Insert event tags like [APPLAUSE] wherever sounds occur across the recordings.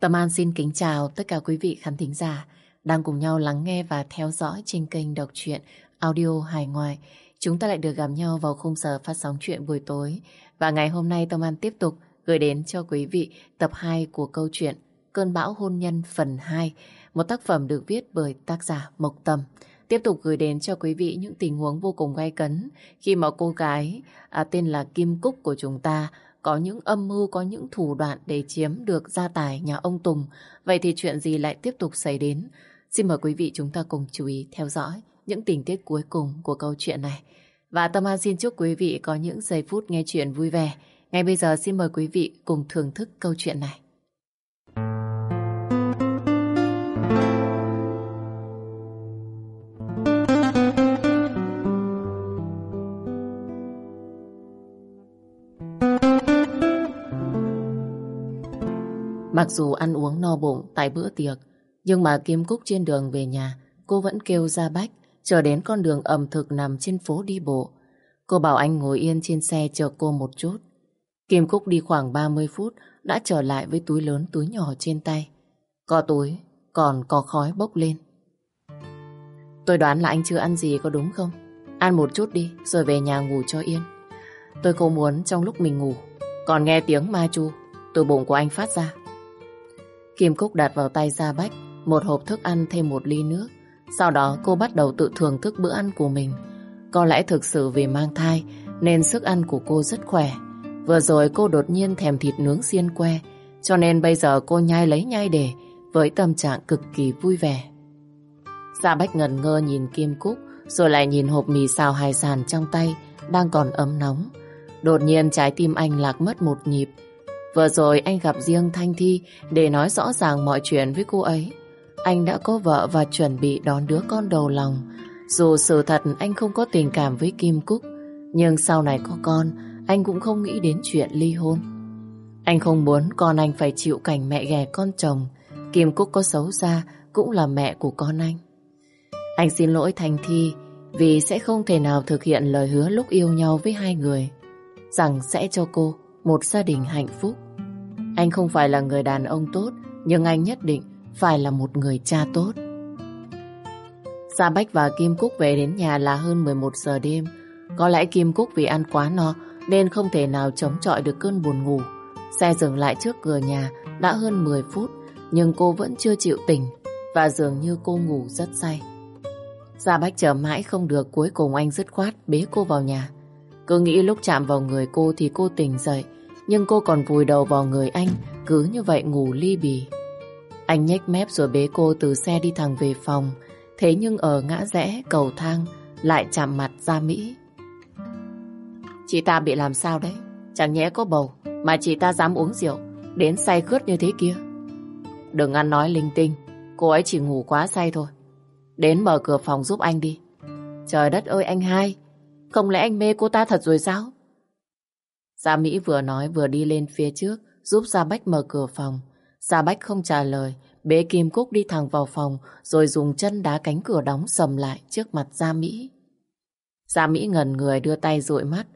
Tâm An xin kính chào tất cả quý vị khán thính giả đang cùng nhau lắng nghe và theo dõi trên kênh đọc truyện audio hải ngoại. Chúng ta lại được gặp nhau vào khung giờ phát sóng chuyện buổi tối. Và ngày hôm nay Tâm An tiếp tục gửi đến cho quý vị tập 2 của câu chuyện Cơn bão hôn nhân phần 2, một tác phẩm được viết bởi tác giả Mộc Tâm. Tiếp tục gửi đến cho quý vị những tình huống vô cùng gay cấn khi mà cô gái à, tên là Kim Cúc của chúng ta có những âm mưu, có những thủ đoạn để chiếm được gia tài nhà ông Tùng. Vậy thì chuyện gì lại tiếp tục xảy đến? Xin mời quý vị chúng ta cùng chú ý theo dõi những tình tiết cuối cùng của câu chuyện này. Và Tâm An xin chúc quý vị có những giây phút nghe chuyện vui vẻ. Ngay bây giờ xin mời quý vị cùng thưởng thức câu chuyện này. Mặc dù ăn uống no bụng tại bữa tiệc, nhưng mà Kim Cúc trên đường về nhà, cô vẫn kêu ra bách, chờ đến con đường ẩm thực nằm trên phố đi bộ. Cô bảo anh ngồi yên trên xe chờ cô một chút. Kim Cúc đi khoảng 30 phút, đã trở lại với túi lớn túi nhỏ trên tay. Có túi, còn có khói bốc lên. Tôi đoán là anh chưa ăn gì có đúng không? Ăn một chút đi, rồi về nhà ngủ cho yên. Tôi không muốn trong lúc mình ngủ, còn nghe tiếng ma chu từ bụng của anh phát ra. Kim Cúc đặt vào tay Gia Bách, một hộp thức ăn thêm một ly nước. Sau đó, cô bắt đầu tự thưởng thức bữa ăn của mình. Có lẽ thực sự vì mang thai, nên sức ăn của cô rất khỏe. Vừa rồi cô đột nhiên thèm thịt nướng xiên que, cho nên bây giờ cô nhai lấy nhai để, với tâm trạng cực kỳ vui vẻ. Gia Bách ngần ngơ nhìn Kim Cúc, rồi lại nhìn hộp mì xào hải sản trong tay, đang còn ấm nóng. Đột nhiên trái tim anh lạc mất một nhịp Vừa rồi anh gặp riêng Thanh Thi để nói rõ ràng mọi chuyện với cô ấy. Anh đã có vợ và chuẩn bị đón đứa con đầu lòng. Dù sự thật anh không có tình cảm với Kim Cúc, nhưng sau này có con, anh cũng không nghĩ đến chuyện ly hôn. Anh không muốn con anh phải chịu cảnh mẹ ghẻ con chồng. Kim Cúc có xấu xa cũng là mẹ của con anh. Anh xin lỗi Thanh Thi vì sẽ không thể nào thực hiện lời hứa lúc yêu nhau với hai người. Rằng sẽ cho cô một gia đình hạnh phúc. Anh không phải là người đàn ông tốt, nhưng anh nhất định phải là một người cha tốt. Sa Bách và Kim Cúc về đến nhà là hơn 11 giờ đêm. Có lẽ Kim Cúc vì ăn quá no nên không thể nào chống chọi được cơn buồn ngủ. Xe dừng lại trước cửa nhà đã hơn 10 phút nhưng cô vẫn chưa chịu tỉnh và dường như cô ngủ rất say. Gia Bách chờ mãi không được cuối cùng anh dứt khoát bế cô vào nhà. Cứ nghĩ lúc chạm vào người cô thì cô tỉnh dậy nhưng cô còn vùi đầu vào người anh, Cứ như vậy ngủ ly bì. Anh nhếch mép rồi bế cô từ xe đi thẳng về phòng. Thế nhưng ở ngã rẽ, cầu thang, Lại chạm mặt ra Mỹ. Chị ta bị làm sao đấy? Chẳng nhẽ có bầu Mà chị ta dám uống rượu, Đến say khướt như thế kia? Đừng ăn nói linh tinh, Cô ấy chỉ ngủ quá say thôi. Đến mở cửa phòng giúp anh đi. Trời đất ơi anh hai, Không lẽ anh mê cô ta thật rồi sao? Gia Mỹ vừa nói vừa đi lên phía trước giúp Gia Bách mở cửa phòng. Gia Bách không trả lời, bế Kim Cúc đi thẳng vào phòng rồi dùng chân đá cánh cửa đóng sầm lại trước mặt Gia Mỹ. Gia Mỹ ngần người đưa tay dụi mắt.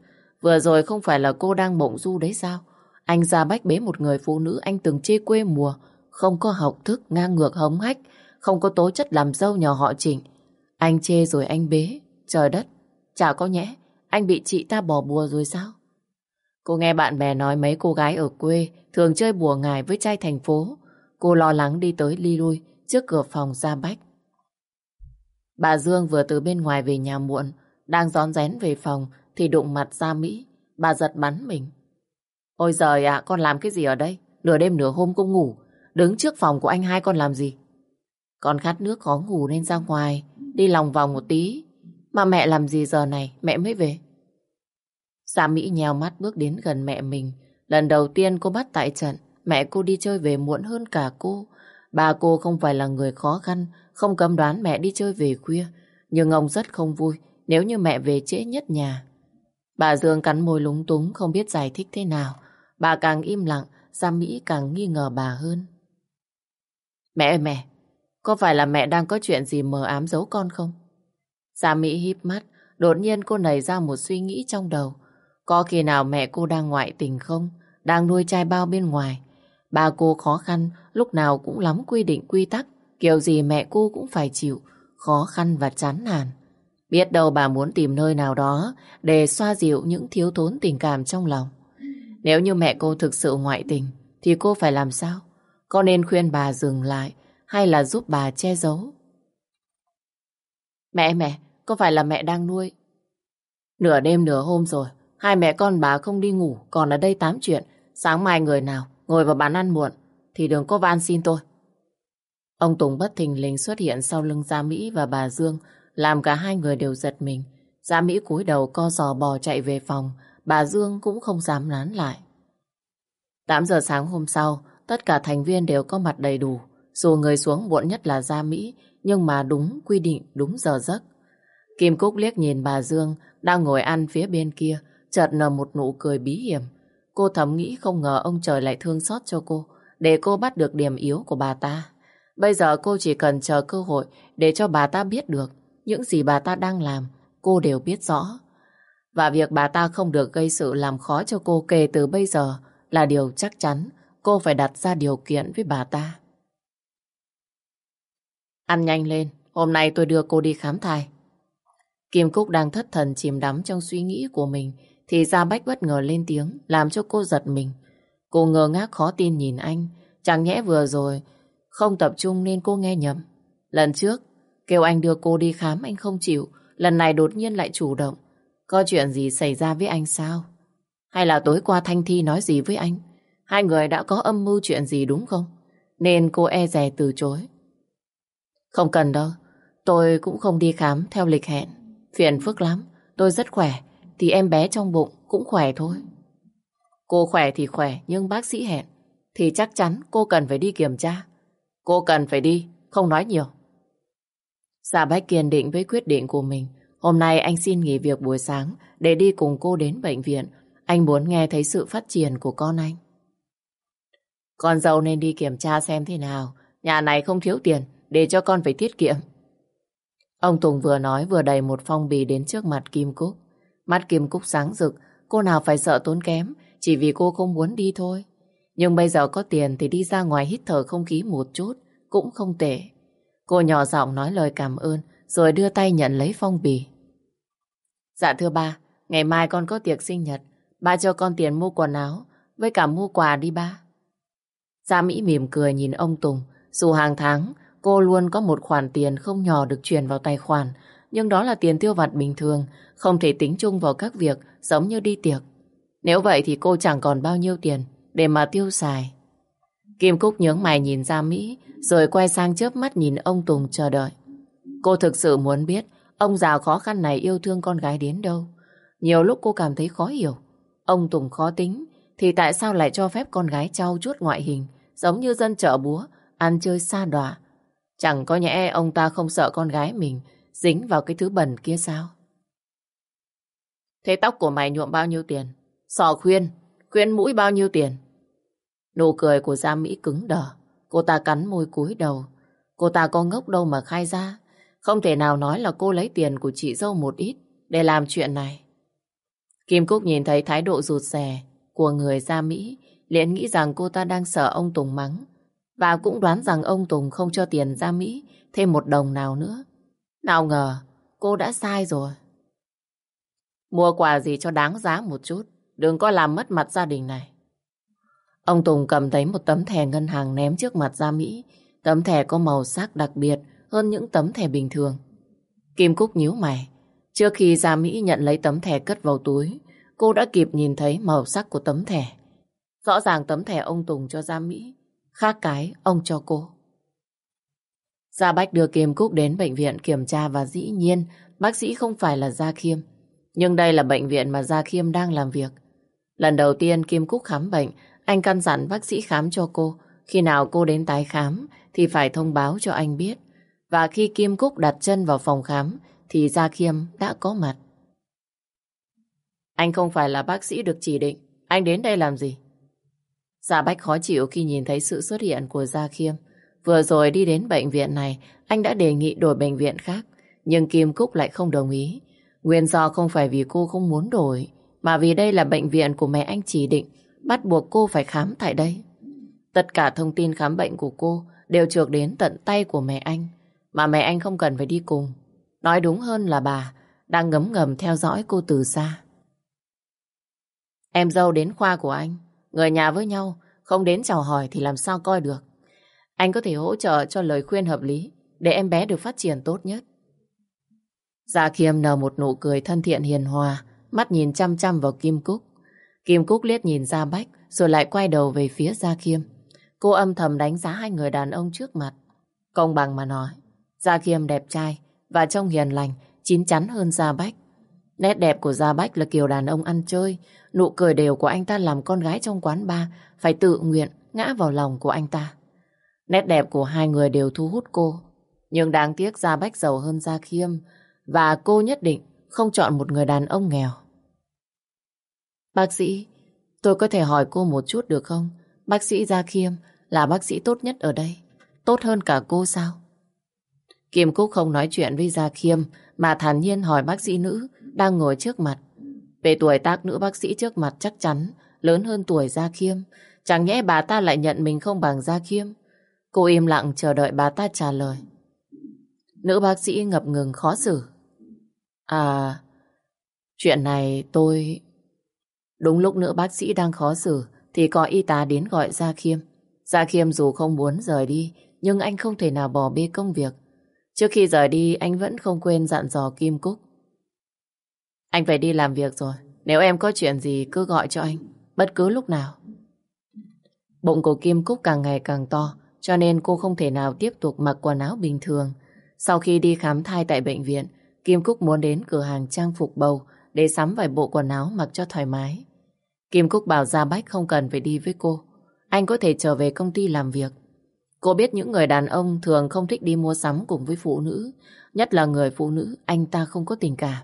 Vừa rồi không phải là cô đang mộng du đấy sao? Anh Gia Bách bế một người phụ nữ anh từng chê quê mùa, không có học thức, ngang ngược hống hách, không có tố chất làm dâu nhà họ chỉnh. Anh chê rồi anh bế, trời đất, chả có nhẽ, anh bị chị ta bỏ bùa rồi sao? Cô nghe bạn bè nói mấy cô gái ở quê thường chơi bùa ngài với trai thành phố. Cô lo lắng đi tới ly lui trước cửa phòng ra bách. Bà Dương vừa từ bên ngoài về nhà muộn, đang rón rén về phòng thì đụng mặt ra Mỹ. Bà giật bắn mình. Ôi giời ạ, con làm cái gì ở đây? Nửa đêm nửa hôm cũng ngủ. Đứng trước phòng của anh hai con làm gì? Con khát nước khó ngủ nên ra ngoài, đi lòng vòng một tí. Mà mẹ làm gì giờ này, mẹ mới về. Dạ Mỹ nhèo mắt bước đến gần mẹ mình. Lần đầu tiên cô bắt tại trận, mẹ cô đi chơi về muộn hơn cả cô. Bà cô không phải là người khó khăn, không cấm đoán mẹ đi chơi về khuya. Nhưng ông rất không vui nếu như mẹ về trễ nhất nhà. Bà Dương cắn môi lúng túng không biết giải thích thế nào. Bà càng im lặng, Gia Mỹ càng nghi ngờ bà hơn. Mẹ ơi mẹ, có phải là mẹ đang có chuyện gì mờ ám giấu con không? Gia Mỹ híp mắt, đột nhiên cô nảy ra một suy nghĩ trong đầu. Có khi nào mẹ cô đang ngoại tình không? Đang nuôi trai bao bên ngoài? Ba cô khó khăn, lúc nào cũng lắm quy định quy tắc, kiểu gì mẹ cô cũng phải chịu, khó khăn và chán nản. Biết đâu bà muốn tìm nơi nào đó để xoa dịu những thiếu thốn tình cảm trong lòng. Nếu như mẹ cô thực sự ngoại tình, thì cô phải làm sao? Có nên khuyên bà dừng lại hay là giúp bà che giấu? Mẹ mẹ, có phải là mẹ đang nuôi? Nửa đêm nửa hôm rồi, hai mẹ con bà không đi ngủ, còn ở đây tám chuyện. Sáng mai người nào ngồi vào bàn ăn muộn, thì đừng có van xin tôi. Ông Tùng bất thình lình xuất hiện sau lưng Gia Mỹ và bà Dương, làm cả hai người đều giật mình. Gia Mỹ cúi đầu co giò bò chạy về phòng, bà Dương cũng không dám nán lại. 8 giờ sáng hôm sau, tất cả thành viên đều có mặt đầy đủ. Dù người xuống muộn nhất là Gia Mỹ, nhưng mà đúng quy định, đúng giờ giấc. Kim Cúc liếc nhìn bà Dương đang ngồi ăn phía bên kia, chợt nở một nụ cười bí hiểm. Cô thầm nghĩ không ngờ ông trời lại thương xót cho cô, để cô bắt được điểm yếu của bà ta. Bây giờ cô chỉ cần chờ cơ hội để cho bà ta biết được những gì bà ta đang làm, cô đều biết rõ. Và việc bà ta không được gây sự làm khó cho cô kể từ bây giờ là điều chắc chắn cô phải đặt ra điều kiện với bà ta. Ăn nhanh lên, hôm nay tôi đưa cô đi khám thai. Kim Cúc đang thất thần chìm đắm trong suy nghĩ của mình thì Gia Bách bất ngờ lên tiếng làm cho cô giật mình. Cô ngơ ngác khó tin nhìn anh chẳng nhẽ vừa rồi không tập trung nên cô nghe nhầm. Lần trước kêu anh đưa cô đi khám anh không chịu lần này đột nhiên lại chủ động. Có chuyện gì xảy ra với anh sao? Hay là tối qua Thanh Thi nói gì với anh? Hai người đã có âm mưu chuyện gì đúng không? Nên cô e dè từ chối. Không cần đâu, tôi cũng không đi khám theo lịch hẹn. Phiền phức lắm, tôi rất khỏe, thì em bé trong bụng cũng khỏe thôi. Cô khỏe thì khỏe, nhưng bác sĩ hẹn, thì chắc chắn cô cần phải đi kiểm tra. Cô cần phải đi, không nói nhiều. Dạ Bách kiên định với quyết định của mình. Hôm nay anh xin nghỉ việc buổi sáng để đi cùng cô đến bệnh viện. Anh muốn nghe thấy sự phát triển của con anh. Con dâu nên đi kiểm tra xem thế nào. Nhà này không thiếu tiền, để cho con phải tiết kiệm. Ông Tùng vừa nói vừa đầy một phong bì đến trước mặt Kim Cúc. Mắt Kim Cúc sáng rực, cô nào phải sợ tốn kém, chỉ vì cô không muốn đi thôi. Nhưng bây giờ có tiền thì đi ra ngoài hít thở không khí một chút, cũng không tệ. Cô nhỏ giọng nói lời cảm ơn, rồi đưa tay nhận lấy phong bì. Dạ thưa ba, ngày mai con có tiệc sinh nhật, ba cho con tiền mua quần áo, với cả mua quà đi ba. Gia Mỹ mỉm cười nhìn ông Tùng, dù hàng tháng cô luôn có một khoản tiền không nhỏ được chuyển vào tài khoản, nhưng đó là tiền tiêu vặt bình thường, không thể tính chung vào các việc giống như đi tiệc. Nếu vậy thì cô chẳng còn bao nhiêu tiền để mà tiêu xài. Kim Cúc nhướng mày nhìn ra Mỹ, rồi quay sang chớp mắt nhìn ông Tùng chờ đợi. Cô thực sự muốn biết ông già khó khăn này yêu thương con gái đến đâu. Nhiều lúc cô cảm thấy khó hiểu. Ông Tùng khó tính, thì tại sao lại cho phép con gái trau chuốt ngoại hình, giống như dân chợ búa, ăn chơi xa đọa. Chẳng có nhẽ ông ta không sợ con gái mình dính vào cái thứ bẩn kia sao? Thế tóc của mày nhuộm bao nhiêu tiền? Sò khuyên, khuyên mũi bao nhiêu tiền? Nụ cười của Gia Mỹ cứng đờ. Cô ta cắn môi cúi đầu. Cô ta có ngốc đâu mà khai ra. Không thể nào nói là cô lấy tiền của chị dâu một ít để làm chuyện này. Kim Cúc nhìn thấy thái độ rụt rè của người Gia Mỹ liền nghĩ rằng cô ta đang sợ ông Tùng mắng và cũng đoán rằng ông Tùng không cho tiền Gia Mỹ thêm một đồng nào nữa. Nào ngờ cô đã sai rồi. Mua quà gì cho đáng giá một chút đừng có làm mất mặt gia đình này. Ông Tùng cầm thấy một tấm thẻ ngân hàng ném trước mặt Gia Mỹ. Tấm thẻ có màu sắc đặc biệt hơn những tấm thẻ bình thường. Kim Cúc nhíu mày. Trước khi Gia Mỹ nhận lấy tấm thẻ cất vào túi, cô đã kịp nhìn thấy màu sắc của tấm thẻ. Rõ ràng tấm thẻ ông Tùng cho Gia Mỹ, khác cái ông cho cô. Gia Bách đưa Kim Cúc đến bệnh viện kiểm tra và dĩ nhiên bác sĩ không phải là Gia Khiêm. Nhưng đây là bệnh viện mà Gia Khiêm đang làm việc. Lần đầu tiên Kim Cúc khám bệnh, anh căn dặn bác sĩ khám cho cô. Khi nào cô đến tái khám thì phải thông báo cho anh biết. Và khi Kim Cúc đặt chân vào phòng khám thì Gia Khiêm đã có mặt. Anh không phải là bác sĩ được chỉ định. Anh đến đây làm gì? Gia Bách khó chịu khi nhìn thấy sự xuất hiện của Gia Khiêm. Vừa rồi đi đến bệnh viện này, anh đã đề nghị đổi bệnh viện khác. Nhưng Kim Cúc lại không đồng ý. Nguyên do không phải vì cô không muốn đổi, mà vì đây là bệnh viện của mẹ anh chỉ định, bắt buộc cô phải khám tại đây. Tất cả thông tin khám bệnh của cô đều trượt đến tận tay của mẹ anh, mà mẹ anh không cần phải đi cùng. Nói đúng hơn là bà đang ngấm ngầm theo dõi cô từ xa. Em dâu đến khoa của anh, người nhà với nhau, không đến chào hỏi thì làm sao coi được. Anh có thể hỗ trợ cho lời khuyên hợp lý để em bé được phát triển tốt nhất. Dạ Gia Khiêm nở một nụ cười thân thiện hiền hòa, mắt nhìn chăm chăm vào Kim Cúc. Kim Cúc liếc nhìn Gia Bách rồi lại quay đầu về phía Gia Khiêm. Cô âm thầm đánh giá hai người đàn ông trước mặt. Công bằng mà nói, Gia Khiêm đẹp trai và trông hiền lành, chín chắn hơn Gia Bách. Nét đẹp của Gia Bách là kiểu đàn ông ăn chơi, nụ cười đều của anh ta làm con gái trong quán bar phải tự nguyện ngã vào lòng của anh ta. Nét đẹp của hai người đều thu hút cô. Nhưng đáng tiếc Gia Bách giàu hơn Gia Khiêm và cô nhất định không chọn một người đàn ông nghèo. Bác sĩ, tôi có thể hỏi cô một chút được không? Bác sĩ Gia Khiêm là bác sĩ tốt nhất ở đây. Tốt hơn cả cô sao? Kim Cúc không nói chuyện với Gia Khiêm mà thản nhiên hỏi bác sĩ nữ đang ngồi trước mặt. Về tuổi tác nữ bác sĩ trước mặt chắc chắn lớn hơn tuổi Gia Khiêm. Chẳng nhẽ bà ta lại nhận mình không bằng Gia Khiêm. Cô im lặng chờ đợi bà ta trả lời. Nữ bác sĩ ngập ngừng khó xử. À, chuyện này tôi... Đúng lúc nữ bác sĩ đang khó xử thì có y tá đến gọi Gia Khiêm. Gia Khiêm dù không muốn rời đi nhưng anh không thể nào bỏ bê công việc. Trước khi rời đi anh vẫn không quên dặn dò Kim Cúc. Anh phải đi làm việc rồi. Nếu em có chuyện gì cứ gọi cho anh. Bất cứ lúc nào. Bụng của Kim Cúc càng ngày càng to cho nên cô không thể nào tiếp tục mặc quần áo bình thường. Sau khi đi khám thai tại bệnh viện Kim Cúc muốn đến cửa hàng trang phục bầu để sắm vài bộ quần áo mặc cho thoải mái. Kim Cúc bảo Gia Bách không cần phải đi với cô. Anh có thể trở về công ty làm việc. Cô biết những người đàn ông thường không thích đi mua sắm cùng với phụ nữ. Nhất là người phụ nữ, anh ta không có tình cảm.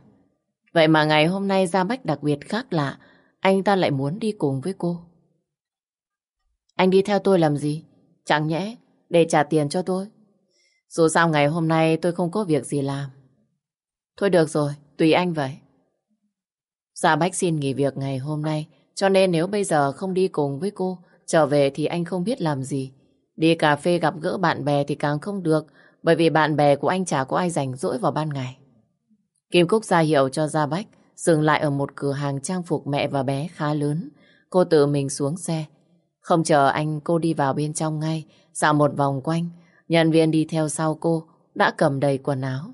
Vậy mà ngày hôm nay Gia Bách đặc biệt khác lạ. Anh ta lại muốn đi cùng với cô. Anh đi theo tôi làm gì? Chẳng nhẽ để trả tiền cho tôi. Dù sao ngày hôm nay tôi không có việc gì làm. Thôi được rồi, tùy anh vậy. Gia Bách xin nghỉ việc ngày hôm nay, cho nên nếu bây giờ không đi cùng với cô, trở về thì anh không biết làm gì. Đi cà phê gặp gỡ bạn bè thì càng không được, bởi vì bạn bè của anh chả có ai rảnh rỗi vào ban ngày. Kim Cúc ra hiệu cho Gia Bách, dừng lại ở một cửa hàng trang phục mẹ và bé khá lớn. Cô tự mình xuống xe. Không chờ anh, cô đi vào bên trong ngay, dạo một vòng quanh. Nhân viên đi theo sau cô, đã cầm đầy quần áo.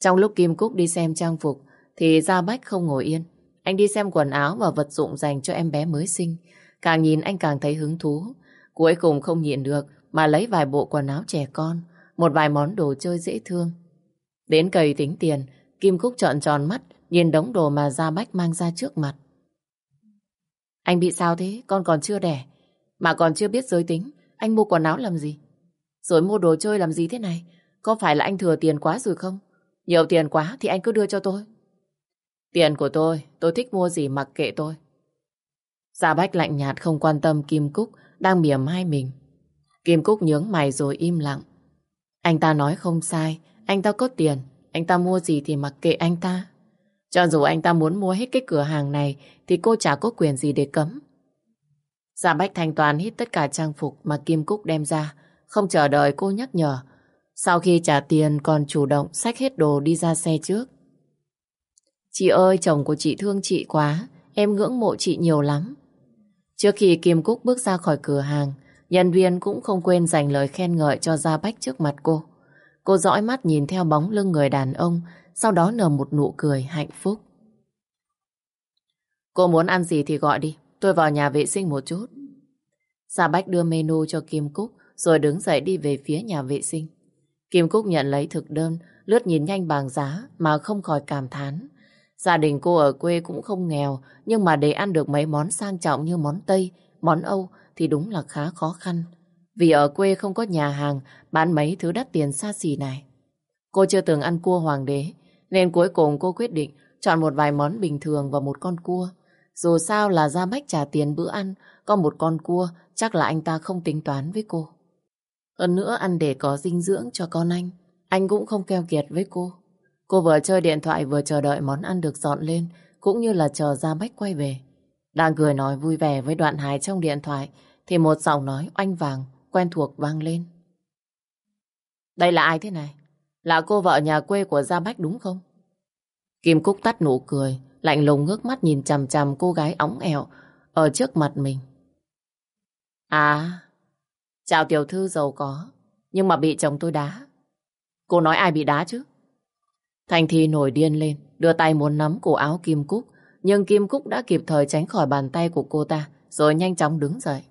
Trong lúc Kim Cúc đi xem trang phục, thì Gia Bách không ngồi yên. Anh đi xem quần áo và vật dụng dành cho em bé mới sinh. Càng nhìn anh càng thấy hứng thú. Cuối cùng không nhịn được mà lấy vài bộ quần áo trẻ con, một vài món đồ chơi dễ thương. Đến cầy tính tiền, Kim Cúc trợn tròn mắt, nhìn đống đồ mà Gia Bách mang ra trước mặt. Anh bị sao thế? Con còn chưa đẻ. Mà còn chưa biết giới tính. Anh mua quần áo làm gì? Rồi mua đồ chơi làm gì thế này? Có phải là anh thừa tiền quá rồi không? Nhiều tiền quá thì anh cứ đưa cho tôi. Tiền của tôi, tôi thích mua gì mặc kệ tôi. Gia Bách lạnh nhạt không quan tâm Kim Cúc đang mỉa mai mình. Kim Cúc nhướng mày rồi im lặng. Anh ta nói không sai, anh ta có tiền, anh ta mua gì thì mặc kệ anh ta. Cho dù anh ta muốn mua hết cái cửa hàng này thì cô chả có quyền gì để cấm. Gia Bách thanh toán hết tất cả trang phục mà Kim Cúc đem ra, không chờ đợi cô nhắc nhở. Sau khi trả tiền còn chủ động xách hết đồ đi ra xe trước. Chị ơi, chồng của chị thương chị quá, em ngưỡng mộ chị nhiều lắm. Trước khi Kim Cúc bước ra khỏi cửa hàng, nhân viên cũng không quên dành lời khen ngợi cho Gia Bách trước mặt cô. Cô dõi mắt nhìn theo bóng lưng người đàn ông, sau đó nở một nụ cười hạnh phúc. Cô muốn ăn gì thì gọi đi, tôi vào nhà vệ sinh một chút. Gia Bách đưa menu cho Kim Cúc, rồi đứng dậy đi về phía nhà vệ sinh. Kim Cúc nhận lấy thực đơn, lướt nhìn nhanh bảng giá mà không khỏi cảm thán. Gia đình cô ở quê cũng không nghèo, nhưng mà để ăn được mấy món sang trọng như món Tây, món Âu thì đúng là khá khó khăn. Vì ở quê không có nhà hàng bán mấy thứ đắt tiền xa xỉ này. Cô chưa từng ăn cua hoàng đế, nên cuối cùng cô quyết định chọn một vài món bình thường và một con cua. Dù sao là ra bách trả tiền bữa ăn, có một con cua chắc là anh ta không tính toán với cô. Hơn nữa ăn để có dinh dưỡng cho con anh, anh cũng không keo kiệt với cô. Cô vừa chơi điện thoại vừa chờ đợi món ăn được dọn lên, cũng như là chờ ra bách quay về. Đang cười nói vui vẻ với đoạn hài trong điện thoại, thì một giọng nói oanh vàng, quen thuộc vang lên. Đây là ai thế này? Là cô vợ nhà quê của Gia Bách đúng không? Kim Cúc tắt nụ cười, lạnh lùng ngước mắt nhìn chằm chằm cô gái óng ẹo ở trước mặt mình. À, chào tiểu thư giàu có, nhưng mà bị chồng tôi đá. Cô nói ai bị đá chứ? Thành Thi nổi điên lên, đưa tay muốn nắm cổ áo Kim Cúc, nhưng Kim Cúc đã kịp thời tránh khỏi bàn tay của cô ta, rồi nhanh chóng đứng dậy.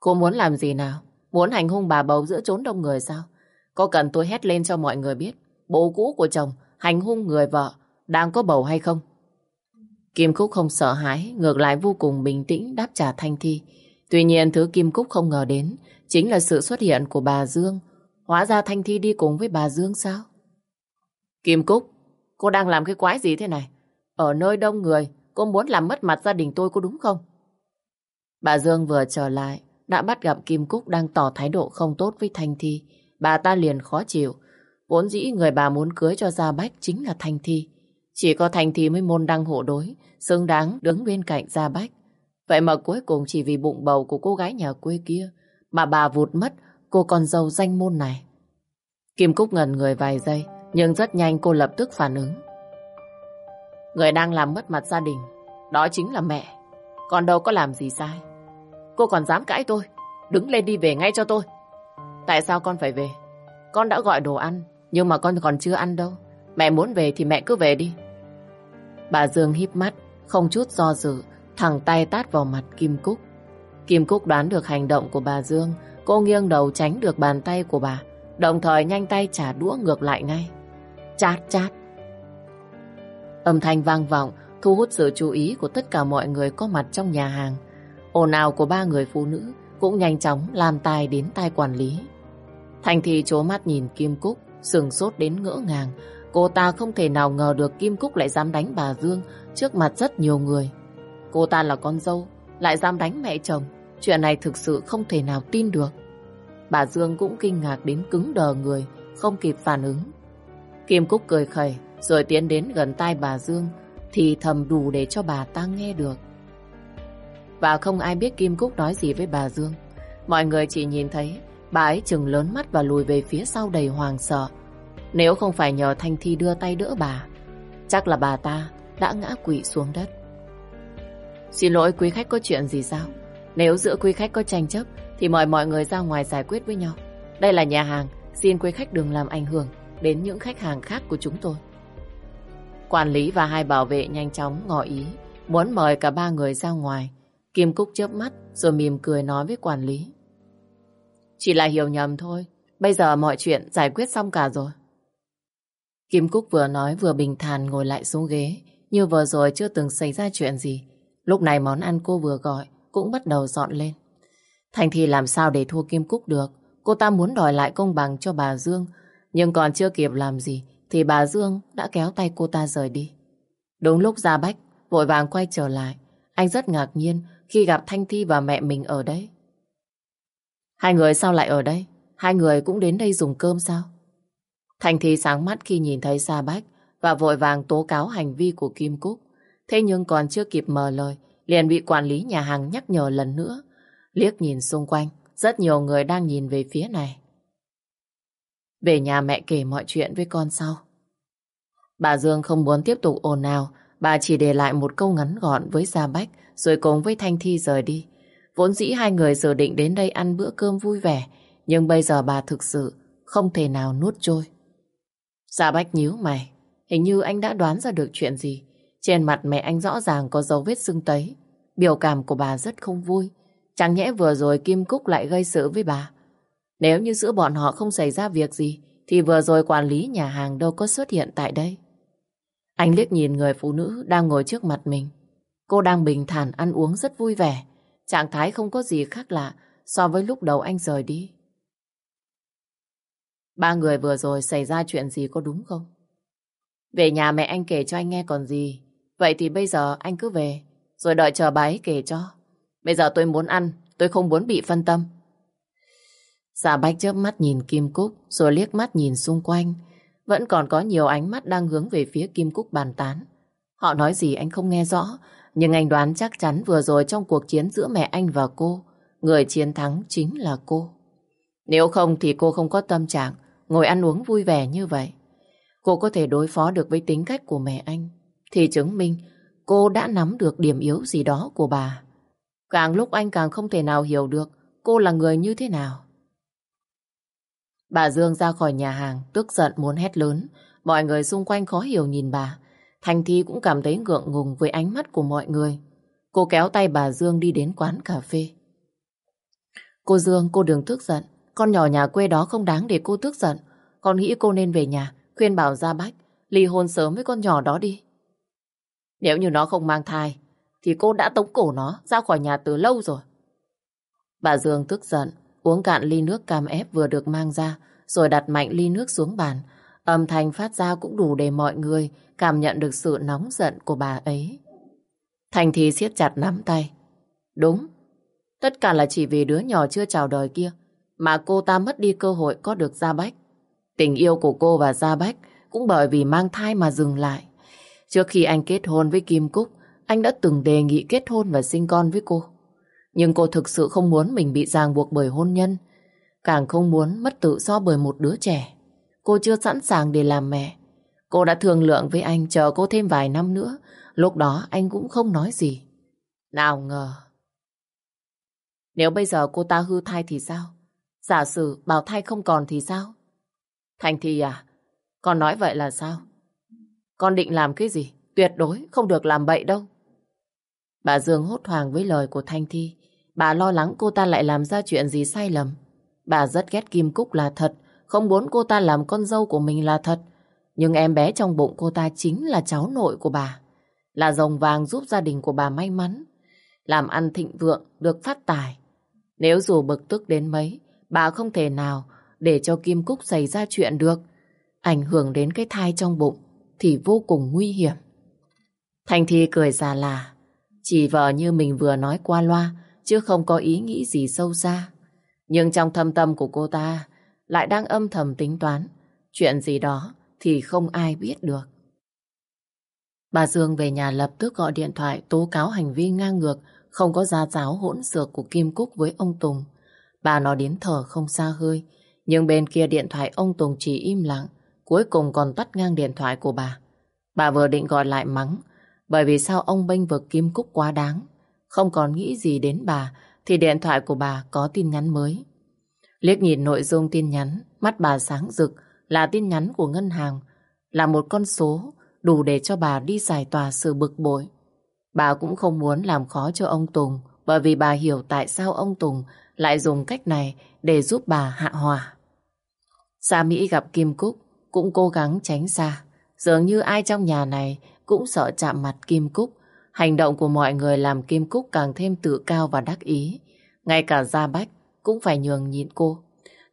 Cô muốn làm gì nào? Muốn hành hung bà bầu giữa chốn đông người sao? Có cần tôi hét lên cho mọi người biết bố cũ của chồng hành hung người vợ đang có bầu hay không? Kim Cúc không sợ hãi, ngược lại vô cùng bình tĩnh đáp trả Thanh Thi. Tuy nhiên thứ Kim Cúc không ngờ đến chính là sự xuất hiện của bà Dương. Hóa ra Thanh Thi đi cùng với bà Dương sao? Kim Cúc, cô đang làm cái quái gì thế này? Ở nơi đông người, cô muốn làm mất mặt gia đình tôi có đúng không? Bà Dương vừa trở lại, đã bắt gặp Kim Cúc đang tỏ thái độ không tốt với Thanh Thi. Bà ta liền khó chịu. Vốn dĩ người bà muốn cưới cho Gia Bách chính là Thanh Thi. Chỉ có Thanh Thi mới môn đăng hộ đối, xứng đáng đứng bên cạnh Gia Bách. Vậy mà cuối cùng chỉ vì bụng bầu của cô gái nhà quê kia mà bà vụt mất cô con dâu danh môn này. Kim Cúc ngần người vài giây, nhưng rất nhanh cô lập tức phản ứng. Người đang làm mất mặt gia đình, đó chính là mẹ. còn đâu có làm gì sai. Cô còn dám cãi tôi, đứng lên đi về ngay cho tôi. Tại sao con phải về? Con đã gọi đồ ăn, nhưng mà con còn chưa ăn đâu. Mẹ muốn về thì mẹ cứ về đi. Bà Dương híp mắt, không chút do dự, thẳng tay tát vào mặt Kim Cúc. Kim Cúc đoán được hành động của bà Dương, cô nghiêng đầu tránh được bàn tay của bà, đồng thời nhanh tay trả đũa ngược lại ngay. Chát chát. Âm thanh vang vọng, thu hút sự chú ý của tất cả mọi người có mặt trong nhà hàng. Ồn ào của ba người phụ nữ cũng nhanh chóng làm tai đến tai quản lý. Thành thì chố mắt nhìn Kim Cúc, sừng sốt đến ngỡ ngàng. Cô ta không thể nào ngờ được Kim Cúc lại dám đánh bà Dương trước mặt rất nhiều người. Cô ta là con dâu, lại dám đánh mẹ chồng. Chuyện này thực sự không thể nào tin được. Bà Dương cũng kinh ngạc đến cứng đờ người, không kịp phản ứng. Kim Cúc cười khẩy, rồi tiến đến gần tai bà Dương, thì thầm đủ để cho bà ta nghe được. Và không ai biết Kim Cúc nói gì với bà Dương. Mọi người chỉ nhìn thấy bà ấy chừng lớn mắt và lùi về phía sau đầy hoàng sợ. Nếu không phải nhờ Thanh Thi đưa tay đỡ bà, chắc là bà ta đã ngã quỵ xuống đất. Xin lỗi quý khách có chuyện gì sao? Nếu giữa quý khách có tranh chấp thì mời mọi người ra ngoài giải quyết với nhau. Đây là nhà hàng, xin quý khách đừng làm ảnh hưởng đến những khách hàng khác của chúng tôi. Quản lý và hai bảo vệ nhanh chóng ngỏ ý, muốn mời cả ba người ra ngoài. Kim Cúc chớp mắt rồi mỉm cười nói với quản lý. Chỉ là hiểu nhầm thôi, bây giờ mọi chuyện giải quyết xong cả rồi. Kim Cúc vừa nói vừa bình thản ngồi lại xuống ghế, như vừa rồi chưa từng xảy ra chuyện gì. Lúc này món ăn cô vừa gọi cũng bắt đầu dọn lên. Thành thì làm sao để thua Kim Cúc được? Cô ta muốn đòi lại công bằng cho bà Dương, nhưng còn chưa kịp làm gì thì bà Dương đã kéo tay cô ta rời đi. Đúng lúc Gia Bách vội vàng quay trở lại, anh rất ngạc nhiên khi gặp Thanh Thi và mẹ mình ở đây. Hai người sao lại ở đây? Hai người cũng đến đây dùng cơm sao? thành Thi sáng mắt khi nhìn thấy sa Bách và vội vàng tố cáo hành vi của Kim Cúc. Thế nhưng còn chưa kịp mờ lời, liền bị quản lý nhà hàng nhắc nhở lần nữa. Liếc nhìn xung quanh, rất nhiều người đang nhìn về phía này. Về nhà mẹ kể mọi chuyện với con sau. Bà Dương không muốn tiếp tục ồn ào, bà chỉ để lại một câu ngắn gọn với Gia Bách rồi cùng với Thanh Thi rời đi. Vốn dĩ hai người dự định đến đây ăn bữa cơm vui vẻ, nhưng bây giờ bà thực sự không thể nào nuốt trôi. Dạ Bách nhíu mày, hình như anh đã đoán ra được chuyện gì. Trên mặt mẹ anh rõ ràng có dấu vết sưng tấy. Biểu cảm của bà rất không vui. Chẳng nhẽ vừa rồi Kim Cúc lại gây sự với bà. Nếu như giữa bọn họ không xảy ra việc gì, thì vừa rồi quản lý nhà hàng đâu có xuất hiện tại đây. Anh liếc nhìn người phụ nữ đang ngồi trước mặt mình. Cô đang bình thản ăn uống rất vui vẻ. Trạng thái không có gì khác lạ so với lúc đầu anh rời đi. Ba người vừa rồi xảy ra chuyện gì có đúng không? Về nhà mẹ anh kể cho anh nghe còn gì. Vậy thì bây giờ anh cứ về, rồi đợi chờ bà ấy kể cho. Bây giờ tôi muốn ăn, tôi không muốn bị phân tâm. Giả bách chớp mắt nhìn Kim Cúc, rồi liếc mắt nhìn xung quanh. Vẫn còn có nhiều ánh mắt đang hướng về phía Kim Cúc bàn tán. Họ nói gì anh không nghe rõ, nhưng anh đoán chắc chắn vừa rồi trong cuộc chiến giữa mẹ anh và cô, người chiến thắng chính là cô. Nếu không thì cô không có tâm trạng ngồi ăn uống vui vẻ như vậy. Cô có thể đối phó được với tính cách của mẹ anh, thì chứng minh cô đã nắm được điểm yếu gì đó của bà. Càng lúc anh càng không thể nào hiểu được cô là người như thế nào. Bà Dương ra khỏi nhà hàng, tức giận muốn hét lớn. Mọi người xung quanh khó hiểu nhìn bà. Thành Thi cũng cảm thấy ngượng ngùng với ánh mắt của mọi người. Cô kéo tay bà Dương đi đến quán cà phê. Cô Dương, cô đừng tức giận. Con nhỏ nhà quê đó không đáng để cô tức giận. Con nghĩ cô nên về nhà, khuyên bảo Gia Bách, ly hôn sớm với con nhỏ đó đi. Nếu như nó không mang thai, thì cô đã tống cổ nó ra khỏi nhà từ lâu rồi. Bà Dương tức giận, uống cạn ly nước cam ép vừa được mang ra, rồi đặt mạnh ly nước xuống bàn. Âm thanh phát ra cũng đủ để mọi người cảm nhận được sự nóng giận của bà ấy. Thành thì siết chặt nắm tay. Đúng, tất cả là chỉ vì đứa nhỏ chưa chào đời kia mà cô ta mất đi cơ hội có được Gia Bách. Tình yêu của cô và Gia Bách cũng bởi vì mang thai mà dừng lại. Trước khi anh kết hôn với Kim Cúc, anh đã từng đề nghị kết hôn và sinh con với cô. Nhưng cô thực sự không muốn mình bị ràng buộc bởi hôn nhân, càng không muốn mất tự do bởi một đứa trẻ. Cô chưa sẵn sàng để làm mẹ. Cô đã thương lượng với anh chờ cô thêm vài năm nữa, lúc đó anh cũng không nói gì. Nào ngờ. Nếu bây giờ cô ta hư thai thì sao? Giả sử bào thai không còn thì sao? Thành thì à? Con nói vậy là sao? Con định làm cái gì? Tuyệt đối không được làm bậy đâu. Bà Dương hốt hoảng với lời của Thanh Thi. Bà lo lắng cô ta lại làm ra chuyện gì sai lầm. Bà rất ghét Kim Cúc là thật, không muốn cô ta làm con dâu của mình là thật. Nhưng em bé trong bụng cô ta chính là cháu nội của bà. Là rồng vàng giúp gia đình của bà may mắn. Làm ăn thịnh vượng, được phát tài. Nếu dù bực tức đến mấy, bà không thể nào để cho Kim Cúc xảy ra chuyện được. Ảnh hưởng đến cái thai trong bụng thì vô cùng nguy hiểm. Thành Thi cười già là, chỉ vờ như mình vừa nói qua loa, chứ không có ý nghĩ gì sâu xa. Nhưng trong thâm tâm của cô ta lại đang âm thầm tính toán. Chuyện gì đó thì không ai biết được. Bà Dương về nhà lập tức gọi điện thoại tố cáo hành vi ngang ngược, không có gia giáo hỗn xược của Kim Cúc với ông Tùng. Bà nói đến thở không xa hơi, nhưng bên kia điện thoại ông Tùng chỉ im lặng, cuối cùng còn tắt ngang điện thoại của bà. Bà vừa định gọi lại mắng, bởi vì sao ông bênh vực Kim Cúc quá đáng. Không còn nghĩ gì đến bà, thì điện thoại của bà có tin nhắn mới. Liếc nhìn nội dung tin nhắn, mắt bà sáng rực là tin nhắn của ngân hàng, là một con số đủ để cho bà đi giải tỏa sự bực bội. Bà cũng không muốn làm khó cho ông Tùng, bởi vì bà hiểu tại sao ông Tùng lại dùng cách này để giúp bà hạ hòa. Sa Mỹ gặp Kim Cúc cũng cố gắng tránh xa. Dường như ai trong nhà này cũng sợ chạm mặt Kim Cúc. Hành động của mọi người làm Kim Cúc càng thêm tự cao và đắc ý. Ngay cả Gia Bách cũng phải nhường nhịn cô.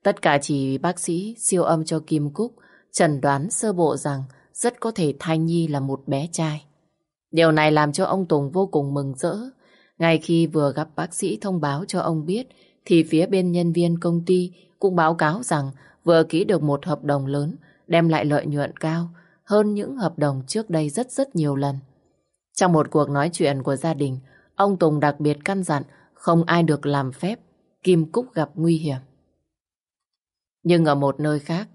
Tất cả chỉ bác sĩ siêu âm cho Kim Cúc chẩn đoán sơ bộ rằng rất có thể thai nhi là một bé trai. Điều này làm cho ông Tùng vô cùng mừng rỡ. Ngay khi vừa gặp bác sĩ thông báo cho ông biết thì phía bên nhân viên công ty cũng báo cáo rằng vừa ký được một hợp đồng lớn đem lại lợi nhuận cao hơn những hợp đồng trước đây rất rất nhiều lần. Trong một cuộc nói chuyện của gia đình, ông Tùng đặc biệt căn dặn không ai được làm phép Kim Cúc gặp nguy hiểm. Nhưng ở một nơi khác,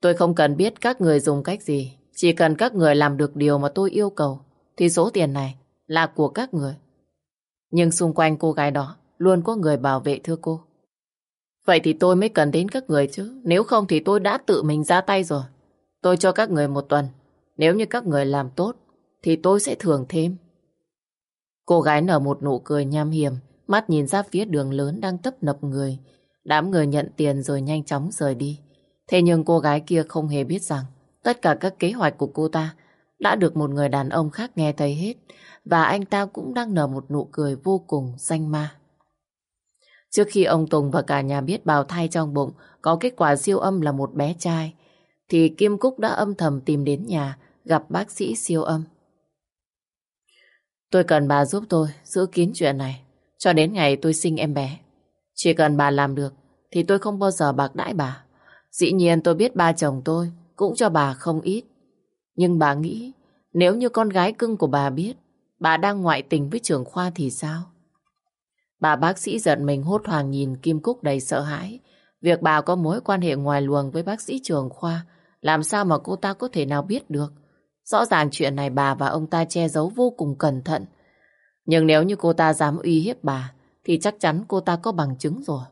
tôi không cần biết các người dùng cách gì, chỉ cần các người làm được điều mà tôi yêu cầu, thì số tiền này là của các người. Nhưng xung quanh cô gái đó luôn có người bảo vệ thưa cô. Vậy thì tôi mới cần đến các người chứ. Nếu không thì tôi đã tự mình ra tay rồi. Tôi cho các người một tuần. Nếu như các người làm tốt, thì tôi sẽ thưởng thêm. Cô gái nở một nụ cười nham hiểm, mắt nhìn ra phía đường lớn đang tấp nập người. Đám người nhận tiền rồi nhanh chóng rời đi. Thế nhưng cô gái kia không hề biết rằng tất cả các kế hoạch của cô ta đã được một người đàn ông khác nghe thấy hết và anh ta cũng đang nở một nụ cười vô cùng danh ma. Trước khi ông Tùng và cả nhà biết bào thai trong bụng có kết quả siêu âm là một bé trai, thì Kim Cúc đã âm thầm tìm đến nhà gặp bác sĩ siêu âm. Tôi cần bà giúp tôi giữ kín chuyện này cho đến ngày tôi sinh em bé. Chỉ cần bà làm được thì tôi không bao giờ bạc đãi bà. Dĩ nhiên tôi biết ba chồng tôi cũng cho bà không ít. Nhưng bà nghĩ nếu như con gái cưng của bà biết bà đang ngoại tình với trưởng khoa thì sao? Bà bác sĩ giận mình hốt hoảng nhìn Kim Cúc đầy sợ hãi. Việc bà có mối quan hệ ngoài luồng với bác sĩ trường khoa, làm sao mà cô ta có thể nào biết được? Rõ ràng chuyện này bà và ông ta che giấu vô cùng cẩn thận. Nhưng nếu như cô ta dám uy hiếp bà, thì chắc chắn cô ta có bằng chứng rồi.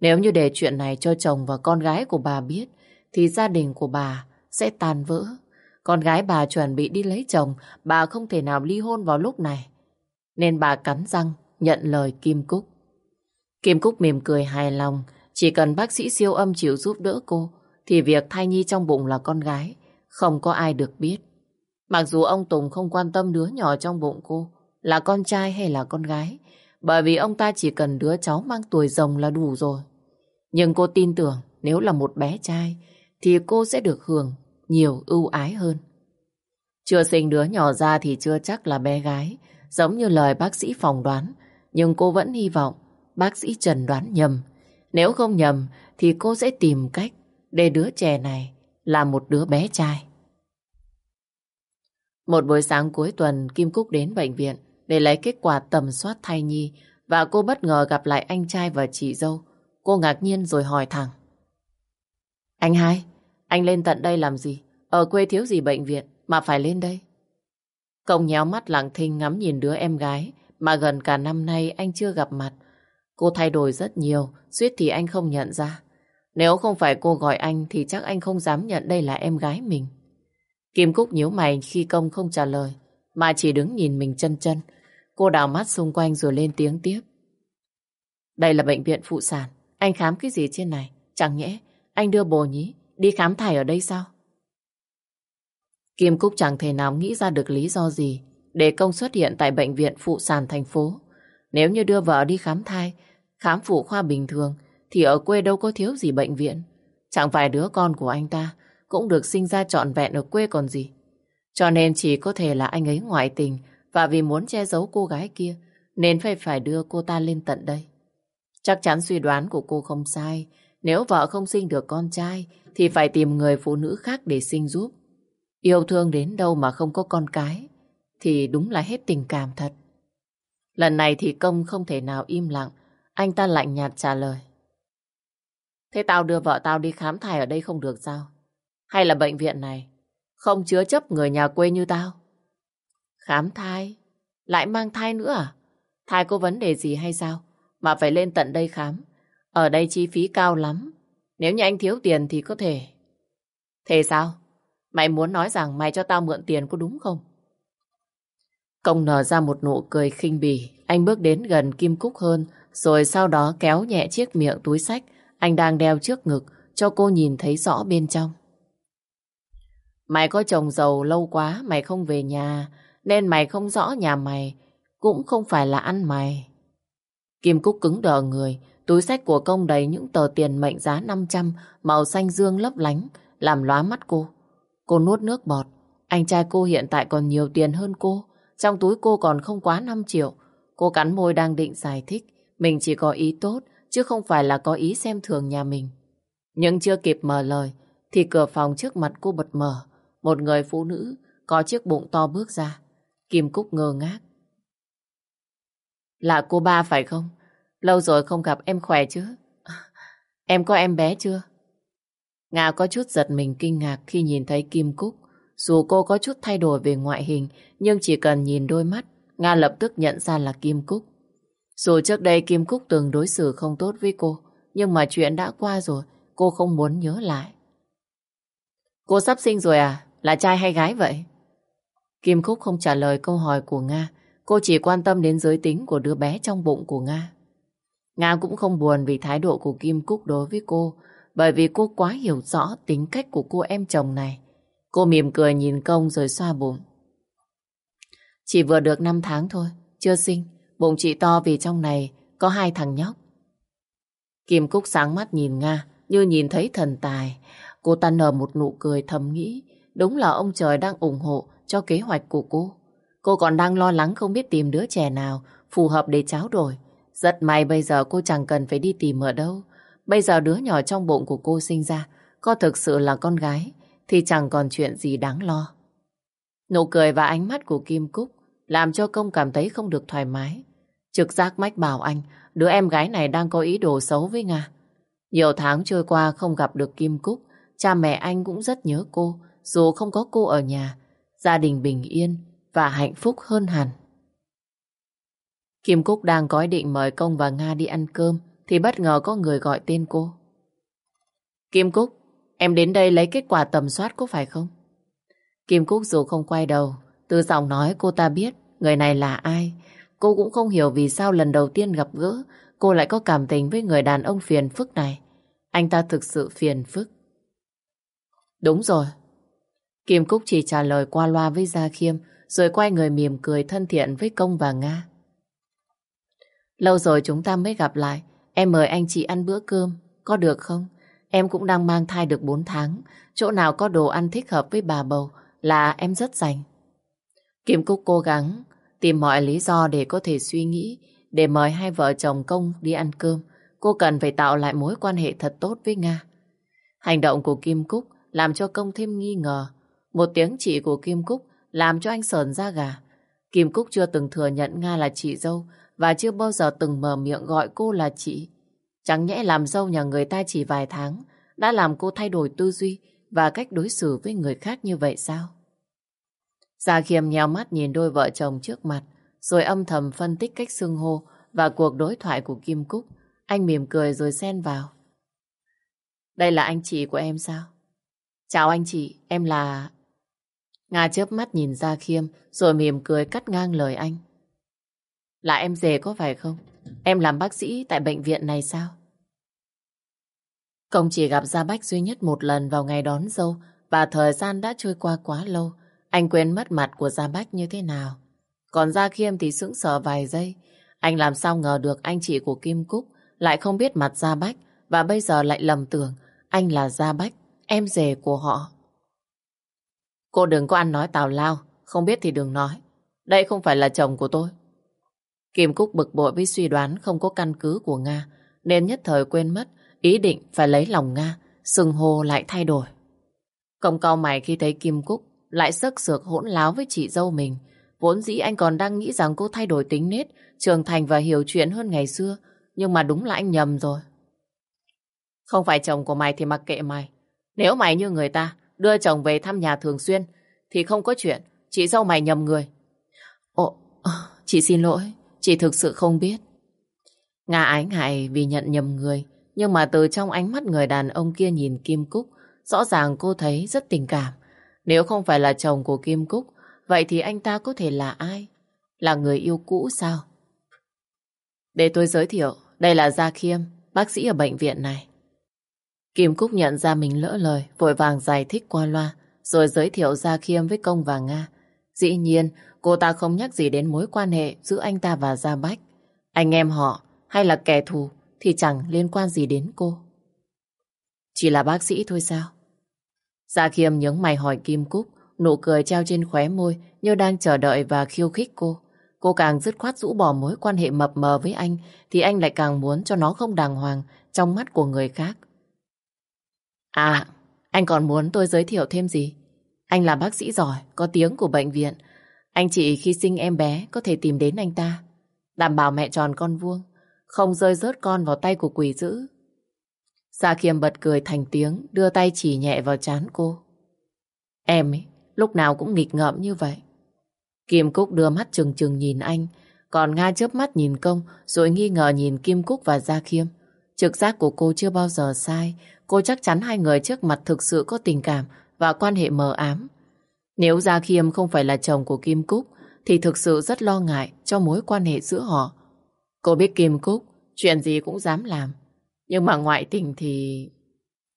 Nếu như để chuyện này cho chồng và con gái của bà biết, thì gia đình của bà sẽ tan vỡ. Con gái bà chuẩn bị đi lấy chồng, bà không thể nào ly hôn vào lúc này. Nên bà cắn răng, nhận lời Kim Cúc. Kim Cúc mỉm cười hài lòng, chỉ cần bác sĩ siêu âm chịu giúp đỡ cô, thì việc thai nhi trong bụng là con gái, không có ai được biết. Mặc dù ông Tùng không quan tâm đứa nhỏ trong bụng cô là con trai hay là con gái, bởi vì ông ta chỉ cần đứa cháu mang tuổi rồng là đủ rồi. Nhưng cô tin tưởng nếu là một bé trai thì cô sẽ được hưởng nhiều ưu ái hơn. Chưa sinh đứa nhỏ ra thì chưa chắc là bé gái, giống như lời bác sĩ phòng đoán, nhưng cô vẫn hy vọng bác sĩ trần đoán nhầm. Nếu không nhầm thì cô sẽ tìm cách để đứa trẻ này là một đứa bé trai. Một buổi sáng cuối tuần, Kim Cúc đến bệnh viện để lấy kết quả tầm soát thai nhi và cô bất ngờ gặp lại anh trai và chị dâu. Cô ngạc nhiên rồi hỏi thẳng. Anh hai, anh lên tận đây làm gì? Ở quê thiếu gì bệnh viện mà phải lên đây? Công nhéo mắt lặng thinh ngắm nhìn đứa em gái mà gần cả năm nay anh chưa gặp mặt. Cô thay đổi rất nhiều, suýt thì anh không nhận ra. Nếu không phải cô gọi anh thì chắc anh không dám nhận đây là em gái mình. Kim Cúc nhíu mày khi công không trả lời, mà chỉ đứng nhìn mình chân chân. Cô đào mắt xung quanh rồi lên tiếng tiếp. Đây là bệnh viện phụ sản, anh khám cái gì trên này? Chẳng nhẽ anh đưa bồ nhí đi khám thai ở đây sao? Kim Cúc chẳng thể nào nghĩ ra được lý do gì để công xuất hiện tại bệnh viện phụ sản thành phố. Nếu như đưa vợ đi khám thai, khám phụ khoa bình thường, thì ở quê đâu có thiếu gì bệnh viện. Chẳng phải đứa con của anh ta cũng được sinh ra trọn vẹn ở quê còn gì. Cho nên chỉ có thể là anh ấy ngoại tình và vì muốn che giấu cô gái kia, nên phải phải đưa cô ta lên tận đây. Chắc chắn suy đoán của cô không sai. Nếu vợ không sinh được con trai, thì phải tìm người phụ nữ khác để sinh giúp. Yêu thương đến đâu mà không có con cái, thì đúng là hết tình cảm thật. Lần này thì công không thể nào im lặng. Anh ta lạnh nhạt trả lời. Thế tao đưa vợ tao đi khám thai ở đây không được sao? Hay là bệnh viện này không chứa chấp người nhà quê như tao? Khám thai? Lại mang thai nữa à? Thai có vấn đề gì hay sao? Mà phải lên tận đây khám. Ở đây chi phí cao lắm. Nếu như anh thiếu tiền thì có thể. Thế sao? Mày muốn nói rằng mày cho tao mượn tiền có đúng không? Công nở ra một nụ cười khinh bỉ. Anh bước đến gần Kim Cúc hơn, rồi sau đó kéo nhẹ chiếc miệng túi sách anh đang đeo trước ngực cho cô nhìn thấy rõ bên trong. Mày có chồng giàu lâu quá, mày không về nhà, nên mày không rõ nhà mày, cũng không phải là ăn mày. Kim Cúc cứng đờ người, túi sách của công đầy những tờ tiền mệnh giá 500, màu xanh dương lấp lánh, làm lóa mắt cô. Cô nuốt nước bọt, anh trai cô hiện tại còn nhiều tiền hơn cô, trong túi cô còn không quá 5 triệu. Cô cắn môi đang định giải thích, mình chỉ có ý tốt, chứ không phải là có ý xem thường nhà mình. Nhưng chưa kịp mở lời, thì cửa phòng trước mặt cô bật mở. Một người phụ nữ có chiếc bụng to bước ra. Kim Cúc ngơ ngác. Là cô ba phải không? Lâu rồi không gặp em khỏe chứ? [LAUGHS] Em có em bé chưa? Nga có chút giật mình kinh ngạc khi nhìn thấy Kim Cúc. Dù cô có chút thay đổi về ngoại hình, nhưng chỉ cần nhìn đôi mắt, Nga lập tức nhận ra là Kim Cúc. Dù trước đây Kim Cúc từng đối xử không tốt với cô, nhưng mà chuyện đã qua rồi, cô không muốn nhớ lại. Cô sắp sinh rồi à? Là trai hay gái vậy? Kim Cúc không trả lời câu hỏi của Nga, cô chỉ quan tâm đến giới tính của đứa bé trong bụng của Nga. Nga cũng không buồn vì thái độ của Kim Cúc đối với cô, bởi vì cô quá hiểu rõ tính cách của cô em chồng này. Cô mỉm cười nhìn công rồi xoa bụng. Chỉ vừa được 5 tháng thôi, chưa sinh. Bụng chị to vì trong này có hai thằng nhóc. Kim Cúc sáng mắt nhìn Nga như nhìn thấy thần tài. Cô ta nở một nụ cười thầm nghĩ đúng là ông trời đang ủng hộ cho kế hoạch của cô. Cô còn đang lo lắng không biết tìm đứa trẻ nào phù hợp để tráo đổi. Rất may bây giờ cô chẳng cần phải đi tìm ở đâu. Bây giờ đứa nhỏ trong bụng của cô sinh ra có thực sự là con gái thì chẳng còn chuyện gì đáng lo. Nụ cười và ánh mắt của Kim Cúc làm cho công cảm thấy không được thoải mái. Trực giác mách bảo anh, đứa em gái này đang có ý đồ xấu với Nga. Nhiều tháng trôi qua không gặp được Kim Cúc, cha mẹ anh cũng rất nhớ cô, dù không có cô ở nhà, gia đình bình yên và hạnh phúc hơn hẳn. Kim Cúc đang có ý định mời Công và Nga đi ăn cơm, thì bất ngờ có người gọi tên cô. Kim Cúc, em đến đây lấy kết quả tầm soát có phải không? Kim Cúc dù không quay đầu, từ giọng nói cô ta biết người này là ai. Cô cũng không hiểu vì sao lần đầu tiên gặp gỡ cô lại có cảm tình với người đàn ông phiền phức này. Anh ta thực sự phiền phức. Đúng rồi. Kim Cúc chỉ trả lời qua loa với Gia Khiêm, rồi quay người mỉm cười thân thiện với Công và Nga. Lâu rồi chúng ta mới gặp lại. Em mời anh chị ăn bữa cơm. Có được không? Em cũng đang mang thai được 4 tháng. Chỗ nào có đồ ăn thích hợp với bà bầu là em rất dành. Kim Cúc cố gắng tìm mọi lý do để có thể suy nghĩ, để mời hai vợ chồng công đi ăn cơm. Cô cần phải tạo lại mối quan hệ thật tốt với Nga. Hành động của Kim Cúc làm cho công thêm nghi ngờ. Một tiếng chị của Kim Cúc làm cho anh sờn da gà. Kim Cúc chưa từng thừa nhận Nga là chị dâu và chưa bao giờ từng mở miệng gọi cô là chị. Chẳng nhẽ làm dâu nhà người ta chỉ vài tháng đã làm cô thay đổi tư duy và cách đối xử với người khác như vậy sao? Gia Khiêm nheo mắt nhìn đôi vợ chồng trước mặt, rồi âm thầm phân tích cách xưng hô và cuộc đối thoại của Kim Cúc. Anh mỉm cười rồi xen vào. Đây là anh chị của em sao? Chào anh chị, em là... Nga chớp mắt nhìn Gia Khiêm rồi mỉm cười cắt ngang lời anh. Là em dề có phải không? Em làm bác sĩ tại bệnh viện này sao? Công chỉ gặp Gia Bách duy nhất một lần vào ngày đón dâu và thời gian đã trôi qua quá lâu. Anh quên mất mặt của Gia Bách như thế nào. Còn Gia Khiêm thì sững sờ vài giây. Anh làm sao ngờ được anh chị của Kim Cúc lại không biết mặt Gia Bách và bây giờ lại lầm tưởng anh là Gia Bách, em rể của họ. Cô đừng có ăn nói tào lao, không biết thì đừng nói. Đây không phải là chồng của tôi. Kim Cúc bực bội với suy đoán không có căn cứ của Nga, nên nhất thời quên mất ý định phải lấy lòng Nga, sừng hồ lại thay đổi. Công cao mày khi thấy Kim Cúc lại sức sược hỗn láo với chị dâu mình. Vốn dĩ anh còn đang nghĩ rằng cô thay đổi tính nết, trưởng thành và hiểu chuyện hơn ngày xưa, nhưng mà đúng là anh nhầm rồi. Không phải chồng của mày thì mặc kệ mày. Nếu mày như người ta, đưa chồng về thăm nhà thường xuyên, thì không có chuyện, chị dâu mày nhầm người. Ồ, chị xin lỗi, chị thực sự không biết. Nga ái ngại vì nhận nhầm người, nhưng mà từ trong ánh mắt người đàn ông kia nhìn Kim Cúc, rõ ràng cô thấy rất tình cảm. Nếu không phải là chồng của Kim Cúc, vậy thì anh ta có thể là ai? Là người yêu cũ sao? Để tôi giới thiệu, đây là Gia Khiêm, bác sĩ ở bệnh viện này. Kim Cúc nhận ra mình lỡ lời, vội vàng giải thích qua loa, rồi giới thiệu Gia Khiêm với Công và Nga. Dĩ nhiên, cô ta không nhắc gì đến mối quan hệ giữa anh ta và Gia Bách. Anh em họ hay là kẻ thù thì chẳng liên quan gì đến cô. Chỉ là bác sĩ thôi sao? Gia Khiêm nhướng mày hỏi Kim Cúc, nụ cười treo trên khóe môi như đang chờ đợi và khiêu khích cô. Cô càng dứt khoát rũ bỏ mối quan hệ mập mờ với anh thì anh lại càng muốn cho nó không đàng hoàng trong mắt của người khác. À, anh còn muốn tôi giới thiệu thêm gì? Anh là bác sĩ giỏi, có tiếng của bệnh viện. Anh chị khi sinh em bé có thể tìm đến anh ta. Đảm bảo mẹ tròn con vuông, không rơi rớt con vào tay của quỷ dữ. Sa Khiêm bật cười thành tiếng, đưa tay chỉ nhẹ vào chán cô. Em ấy, lúc nào cũng nghịch ngợm như vậy. Kim Cúc đưa mắt trừng trừng nhìn anh, còn Nga chớp mắt nhìn công, rồi nghi ngờ nhìn Kim Cúc và Gia Khiêm. Trực giác của cô chưa bao giờ sai, cô chắc chắn hai người trước mặt thực sự có tình cảm và quan hệ mờ ám. Nếu Gia Khiêm không phải là chồng của Kim Cúc, thì thực sự rất lo ngại cho mối quan hệ giữa họ. Cô biết Kim Cúc, chuyện gì cũng dám làm. Nhưng mà ngoại tình thì...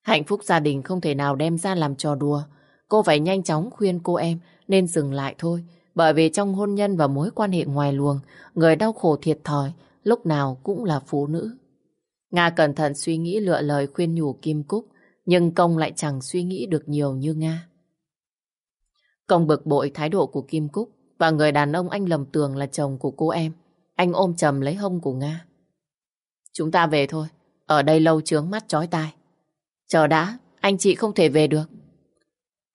Hạnh phúc gia đình không thể nào đem ra làm trò đùa. Cô phải nhanh chóng khuyên cô em nên dừng lại thôi. Bởi vì trong hôn nhân và mối quan hệ ngoài luồng, người đau khổ thiệt thòi lúc nào cũng là phụ nữ. Nga cẩn thận suy nghĩ lựa lời khuyên nhủ Kim Cúc, nhưng Công lại chẳng suy nghĩ được nhiều như Nga. Công bực bội thái độ của Kim Cúc và người đàn ông anh lầm tưởng là chồng của cô em. Anh ôm chầm lấy hông của Nga. Chúng ta về thôi, ở đây lâu trướng mắt chói tai. Chờ đã, anh chị không thể về được.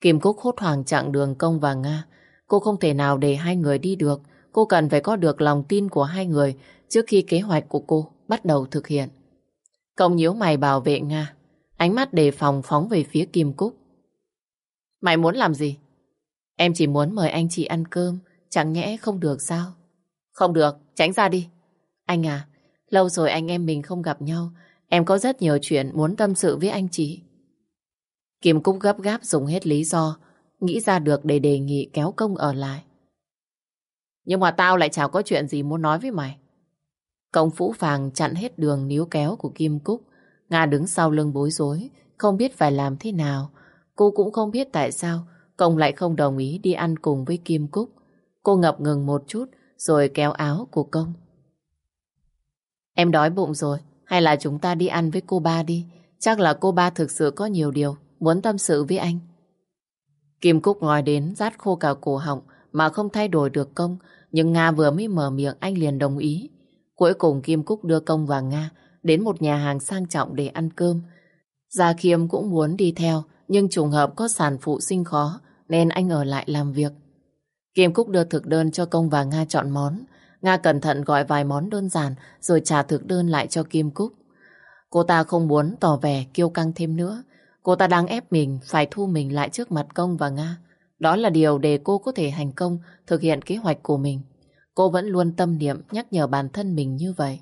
Kim Cúc hốt hoảng chặng đường Công và Nga. Cô không thể nào để hai người đi được. Cô cần phải có được lòng tin của hai người trước khi kế hoạch của cô bắt đầu thực hiện. Công nhíu mày bảo vệ Nga, ánh mắt đề phòng phóng về phía Kim Cúc. Mày muốn làm gì? Em chỉ muốn mời anh chị ăn cơm, chẳng nhẽ không được sao? Không được, tránh ra đi. Anh à, lâu rồi anh em mình không gặp nhau, em có rất nhiều chuyện muốn tâm sự với anh chị. Kim Cúc gấp gáp dùng hết lý do, nghĩ ra được để đề nghị kéo công ở lại. Nhưng mà tao lại chả có chuyện gì muốn nói với mày. Công phũ vàng chặn hết đường níu kéo của Kim Cúc. Nga đứng sau lưng bối rối, không biết phải làm thế nào. Cô cũng không biết tại sao Công lại không đồng ý đi ăn cùng với Kim Cúc. Cô ngập ngừng một chút rồi kéo áo của Công. Em đói bụng rồi, hay là chúng ta đi ăn với cô ba đi. Chắc là cô ba thực sự có nhiều điều muốn tâm sự với anh. Kim Cúc ngồi đến rát khô cả cổ họng mà không thay đổi được công, nhưng Nga vừa mới mở miệng anh liền đồng ý. Cuối cùng Kim Cúc đưa công và Nga đến một nhà hàng sang trọng để ăn cơm. Gia Khiêm cũng muốn đi theo, nhưng trùng hợp có sản phụ sinh khó, nên anh ở lại làm việc. Kim Cúc đưa thực đơn cho công và Nga chọn món. Nga cẩn thận gọi vài món đơn giản rồi trả thực đơn lại cho Kim Cúc. Cô ta không muốn tỏ vẻ kiêu căng thêm nữa. Cô ta đang ép mình phải thu mình lại trước mặt công và Nga. Đó là điều để cô có thể thành công thực hiện kế hoạch của mình. Cô vẫn luôn tâm niệm nhắc nhở bản thân mình như vậy.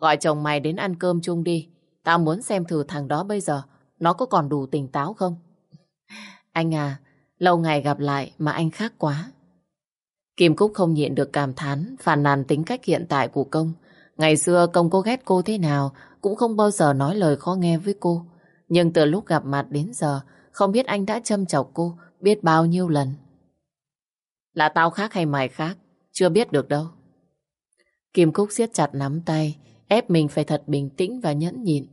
Gọi chồng mày đến ăn cơm chung đi. Tao muốn xem thử thằng đó bây giờ nó có còn đủ tỉnh táo không? Anh à, lâu ngày gặp lại mà anh khác quá. Kim Cúc không nhịn được cảm thán, phàn nàn tính cách hiện tại của công. Ngày xưa công có ghét cô thế nào, cũng không bao giờ nói lời khó nghe với cô. Nhưng từ lúc gặp mặt đến giờ, không biết anh đã châm chọc cô biết bao nhiêu lần. Là tao khác hay mày khác, chưa biết được đâu. Kim Cúc siết chặt nắm tay, ép mình phải thật bình tĩnh và nhẫn nhịn.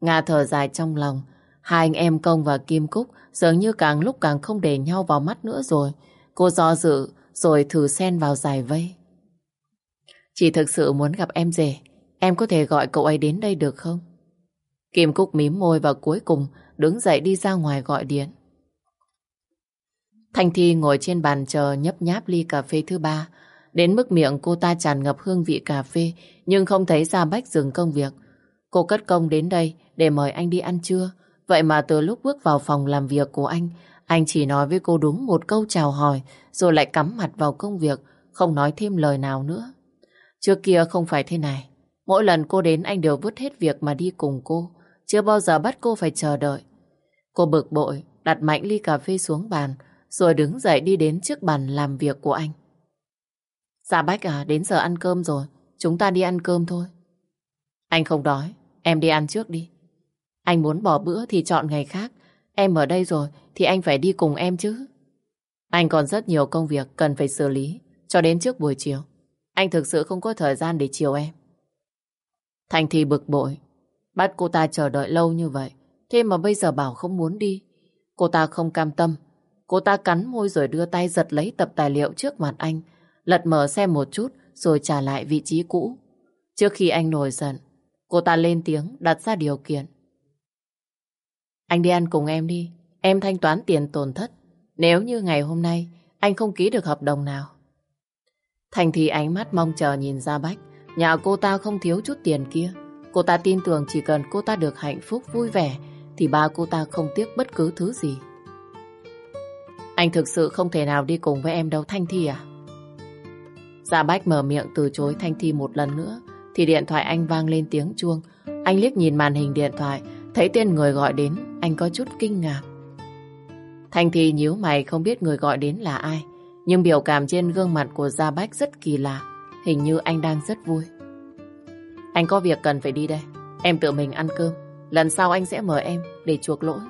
Nga thở dài trong lòng, hai anh em Công và Kim Cúc dường như càng lúc càng không để nhau vào mắt nữa rồi. Cô do dự, rồi thử xen vào giải vây. Chỉ thực sự muốn gặp em rể, em có thể gọi cậu ấy đến đây được không? Kim Cúc mím môi và cuối cùng đứng dậy đi ra ngoài gọi điện. Thanh Thi ngồi trên bàn chờ nhấp nháp ly cà phê thứ ba. Đến mức miệng cô ta tràn ngập hương vị cà phê nhưng không thấy Gia Bách dừng công việc. Cô cất công đến đây để mời anh đi ăn trưa. Vậy mà từ lúc bước vào phòng làm việc của anh, anh chỉ nói với cô đúng một câu chào hỏi rồi lại cắm mặt vào công việc, không nói thêm lời nào nữa. Trước kia không phải thế này. Mỗi lần cô đến anh đều vứt hết việc mà đi cùng cô. Chưa bao giờ bắt cô phải chờ đợi. Cô bực bội, đặt mạnh ly cà phê xuống bàn, rồi đứng dậy đi đến trước bàn làm việc của anh. Dạ Bách à, đến giờ ăn cơm rồi, chúng ta đi ăn cơm thôi. Anh không đói, em đi ăn trước đi. Anh muốn bỏ bữa thì chọn ngày khác, em ở đây rồi thì anh phải đi cùng em chứ. Anh còn rất nhiều công việc cần phải xử lý cho đến trước buổi chiều. Anh thực sự không có thời gian để chiều em. Thành thì bực bội, bắt cô ta chờ đợi lâu như vậy, thế mà bây giờ bảo không muốn đi. Cô ta không cam tâm, cô ta cắn môi rồi đưa tay giật lấy tập tài liệu trước mặt anh, lật mở xem một chút rồi trả lại vị trí cũ. Trước khi anh nổi giận, cô ta lên tiếng đặt ra điều kiện. Anh đi ăn cùng em đi, em thanh toán tiền tổn thất. Nếu như ngày hôm nay anh không ký được hợp đồng nào. Thành thì ánh mắt mong chờ nhìn ra Bách. Nhà cô ta không thiếu chút tiền kia. Cô ta tin tưởng chỉ cần cô ta được hạnh phúc vui vẻ thì ba cô ta không tiếc bất cứ thứ gì. Anh thực sự không thể nào đi cùng với em đâu Thanh Thi à? Gia Bách mở miệng từ chối Thanh Thi một lần nữa thì điện thoại anh vang lên tiếng chuông. Anh liếc nhìn màn hình điện thoại thấy tên người gọi đến anh có chút kinh ngạc. Thanh Thi nhíu mày không biết người gọi đến là ai nhưng biểu cảm trên gương mặt của Gia Bách rất kỳ lạ Hình như anh đang rất vui Anh có việc cần phải đi đây Em tự mình ăn cơm Lần sau anh sẽ mời em để chuộc lỗi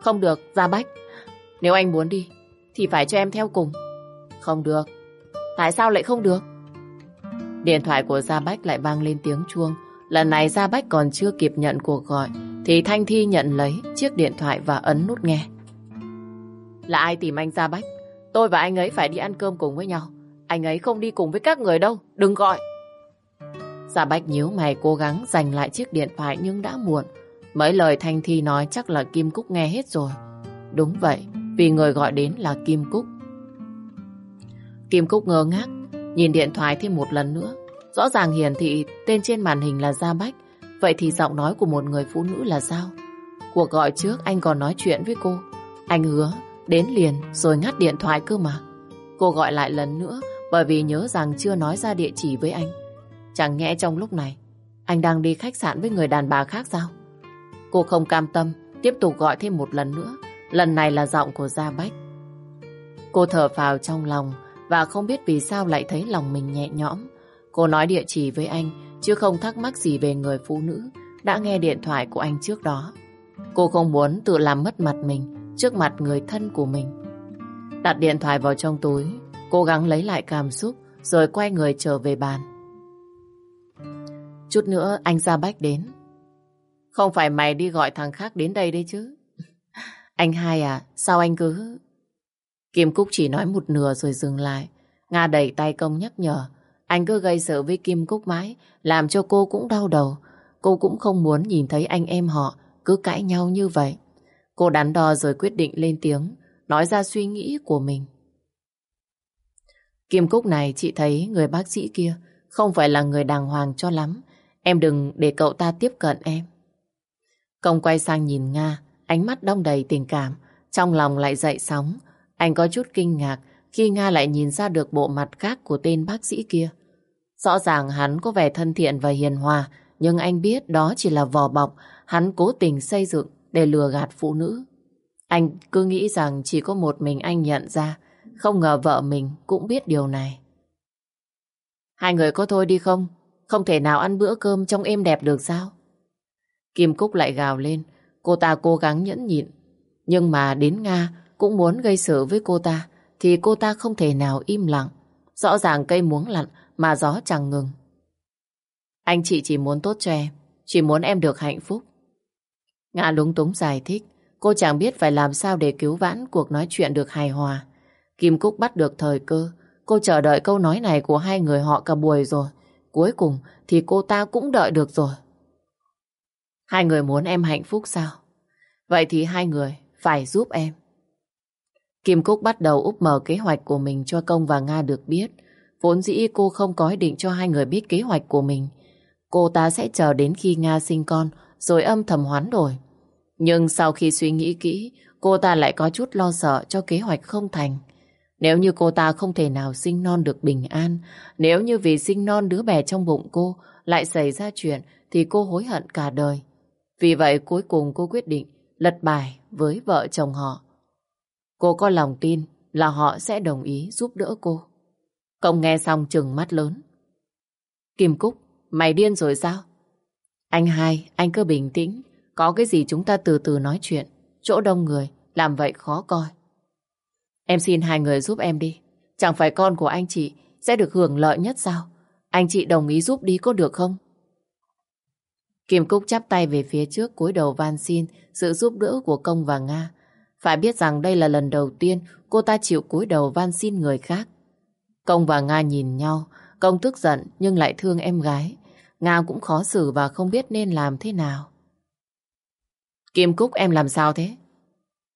Không được, Gia Bách Nếu anh muốn đi thì phải cho em theo cùng Không được Tại sao lại không được Điện thoại của Gia Bách lại vang lên tiếng chuông Lần này Gia Bách còn chưa kịp nhận cuộc gọi Thì Thanh Thi nhận lấy chiếc điện thoại và ấn nút nghe Là ai tìm anh Gia Bách Tôi và anh ấy phải đi ăn cơm cùng với nhau. Anh ấy không đi cùng với các người đâu. Đừng gọi. Gia Bách nhíu mày cố gắng giành lại chiếc điện thoại nhưng đã muộn. Mấy lời Thanh Thi nói chắc là Kim Cúc nghe hết rồi. Đúng vậy, vì người gọi đến là Kim Cúc. Kim Cúc ngơ ngác, Nhìn điện thoại thêm một lần nữa. Rõ ràng hiển thị tên trên màn hình là Gia Bách. Vậy thì giọng nói của một người phụ nữ là sao? Cuộc gọi trước anh còn nói chuyện với cô. Anh hứa đến liền rồi ngắt điện thoại cơ mà. Cô gọi lại lần nữa bởi vì nhớ rằng chưa nói ra địa chỉ với anh. Chẳng nhẽ trong lúc này anh đang đi khách sạn với người đàn bà khác sao? Cô không cam tâm tiếp tục gọi thêm một lần nữa. Lần này là giọng của Gia Bách. Cô thở phào trong lòng và không biết vì sao lại thấy lòng mình nhẹ nhõm. Cô nói địa chỉ với anh chứ không thắc mắc gì về người phụ nữ đã nghe điện thoại của anh trước đó. Cô không muốn tự làm mất mặt mình trước mặt người thân của mình. Đặt điện thoại vào trong túi, cố gắng lấy lại cảm xúc rồi quay người trở về bàn. Chút nữa anh Gia Bách đến. Không phải mày đi gọi thằng khác đến đây đấy chứ. Anh hai à, sao anh cứ... Kim Cúc chỉ nói một nửa rồi dừng lại. Nga đẩy tay công nhắc nhở. Anh cứ gây sự với Kim Cúc mãi, làm cho cô cũng đau đầu. Cô cũng không muốn nhìn thấy anh em họ cứ cãi nhau như vậy. Cô đắn đo rồi quyết định lên tiếng, nói ra suy nghĩ của mình. Kim Cúc này chị thấy người bác sĩ kia không phải là người đàng hoàng cho lắm. Em đừng để cậu ta tiếp cận em. Công quay sang nhìn Nga, ánh mắt đong đầy tình cảm, trong lòng lại dậy sóng. Anh có chút kinh ngạc khi Nga lại nhìn ra được bộ mặt khác của tên bác sĩ kia. Rõ ràng hắn có vẻ thân thiện và hiền hòa, nhưng anh biết đó chỉ là vỏ bọc hắn cố tình xây dựng để lừa gạt phụ nữ. Anh cứ nghĩ rằng chỉ có một mình anh nhận ra, không ngờ vợ mình cũng biết điều này. Hai người có thôi đi không? Không thể nào ăn bữa cơm trong êm đẹp được sao? Kim Cúc lại gào lên, cô ta cố gắng nhẫn nhịn. Nhưng mà đến Nga cũng muốn gây sự với cô ta, thì cô ta không thể nào im lặng. Rõ ràng cây muốn lặn mà gió chẳng ngừng. Anh chị chỉ muốn tốt cho em, chỉ muốn em được hạnh phúc. Nga lúng túng giải thích, cô chẳng biết phải làm sao để cứu vãn cuộc nói chuyện được hài hòa. Kim Cúc bắt được thời cơ, cô chờ đợi câu nói này của hai người họ cả buổi rồi. Cuối cùng thì cô ta cũng đợi được rồi. Hai người muốn em hạnh phúc sao? Vậy thì hai người phải giúp em. Kim Cúc bắt đầu úp mở kế hoạch của mình cho Công và Nga được biết. Vốn dĩ cô không có ý định cho hai người biết kế hoạch của mình. Cô ta sẽ chờ đến khi Nga sinh con rồi âm thầm hoán đổi. Nhưng sau khi suy nghĩ kỹ, cô ta lại có chút lo sợ cho kế hoạch không thành. Nếu như cô ta không thể nào sinh non được bình an, nếu như vì sinh non đứa bé trong bụng cô lại xảy ra chuyện thì cô hối hận cả đời. Vì vậy cuối cùng cô quyết định lật bài với vợ chồng họ. Cô có lòng tin là họ sẽ đồng ý giúp đỡ cô. Công nghe xong trừng mắt lớn. Kim Cúc, mày điên rồi sao? Anh hai, anh cứ bình tĩnh. Có cái gì chúng ta từ từ nói chuyện. Chỗ đông người, làm vậy khó coi. Em xin hai người giúp em đi. Chẳng phải con của anh chị sẽ được hưởng lợi nhất sao? Anh chị đồng ý giúp đi có được không? Kim Cúc chắp tay về phía trước cúi đầu van xin sự giúp đỡ của Công và Nga. Phải biết rằng đây là lần đầu tiên cô ta chịu cúi đầu van xin người khác. Công và Nga nhìn nhau, Công tức giận nhưng lại thương em gái. Nga cũng khó xử và không biết nên làm thế nào. Kim Cúc em làm sao thế?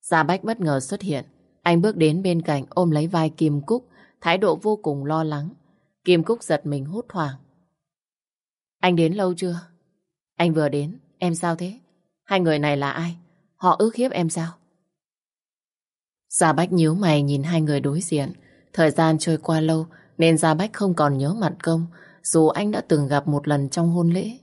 Gia Bách bất ngờ xuất hiện. Anh bước đến bên cạnh ôm lấy vai Kim Cúc, thái độ vô cùng lo lắng. Kim Cúc giật mình hốt hoảng. Anh đến lâu chưa? Anh vừa đến, em sao thế? Hai người này là ai? Họ ước hiếp em sao? Gia Bách nhíu mày nhìn hai người đối diện. Thời gian trôi qua lâu nên Gia Bách không còn nhớ mặt công dù anh đã từng gặp một lần trong hôn lễ.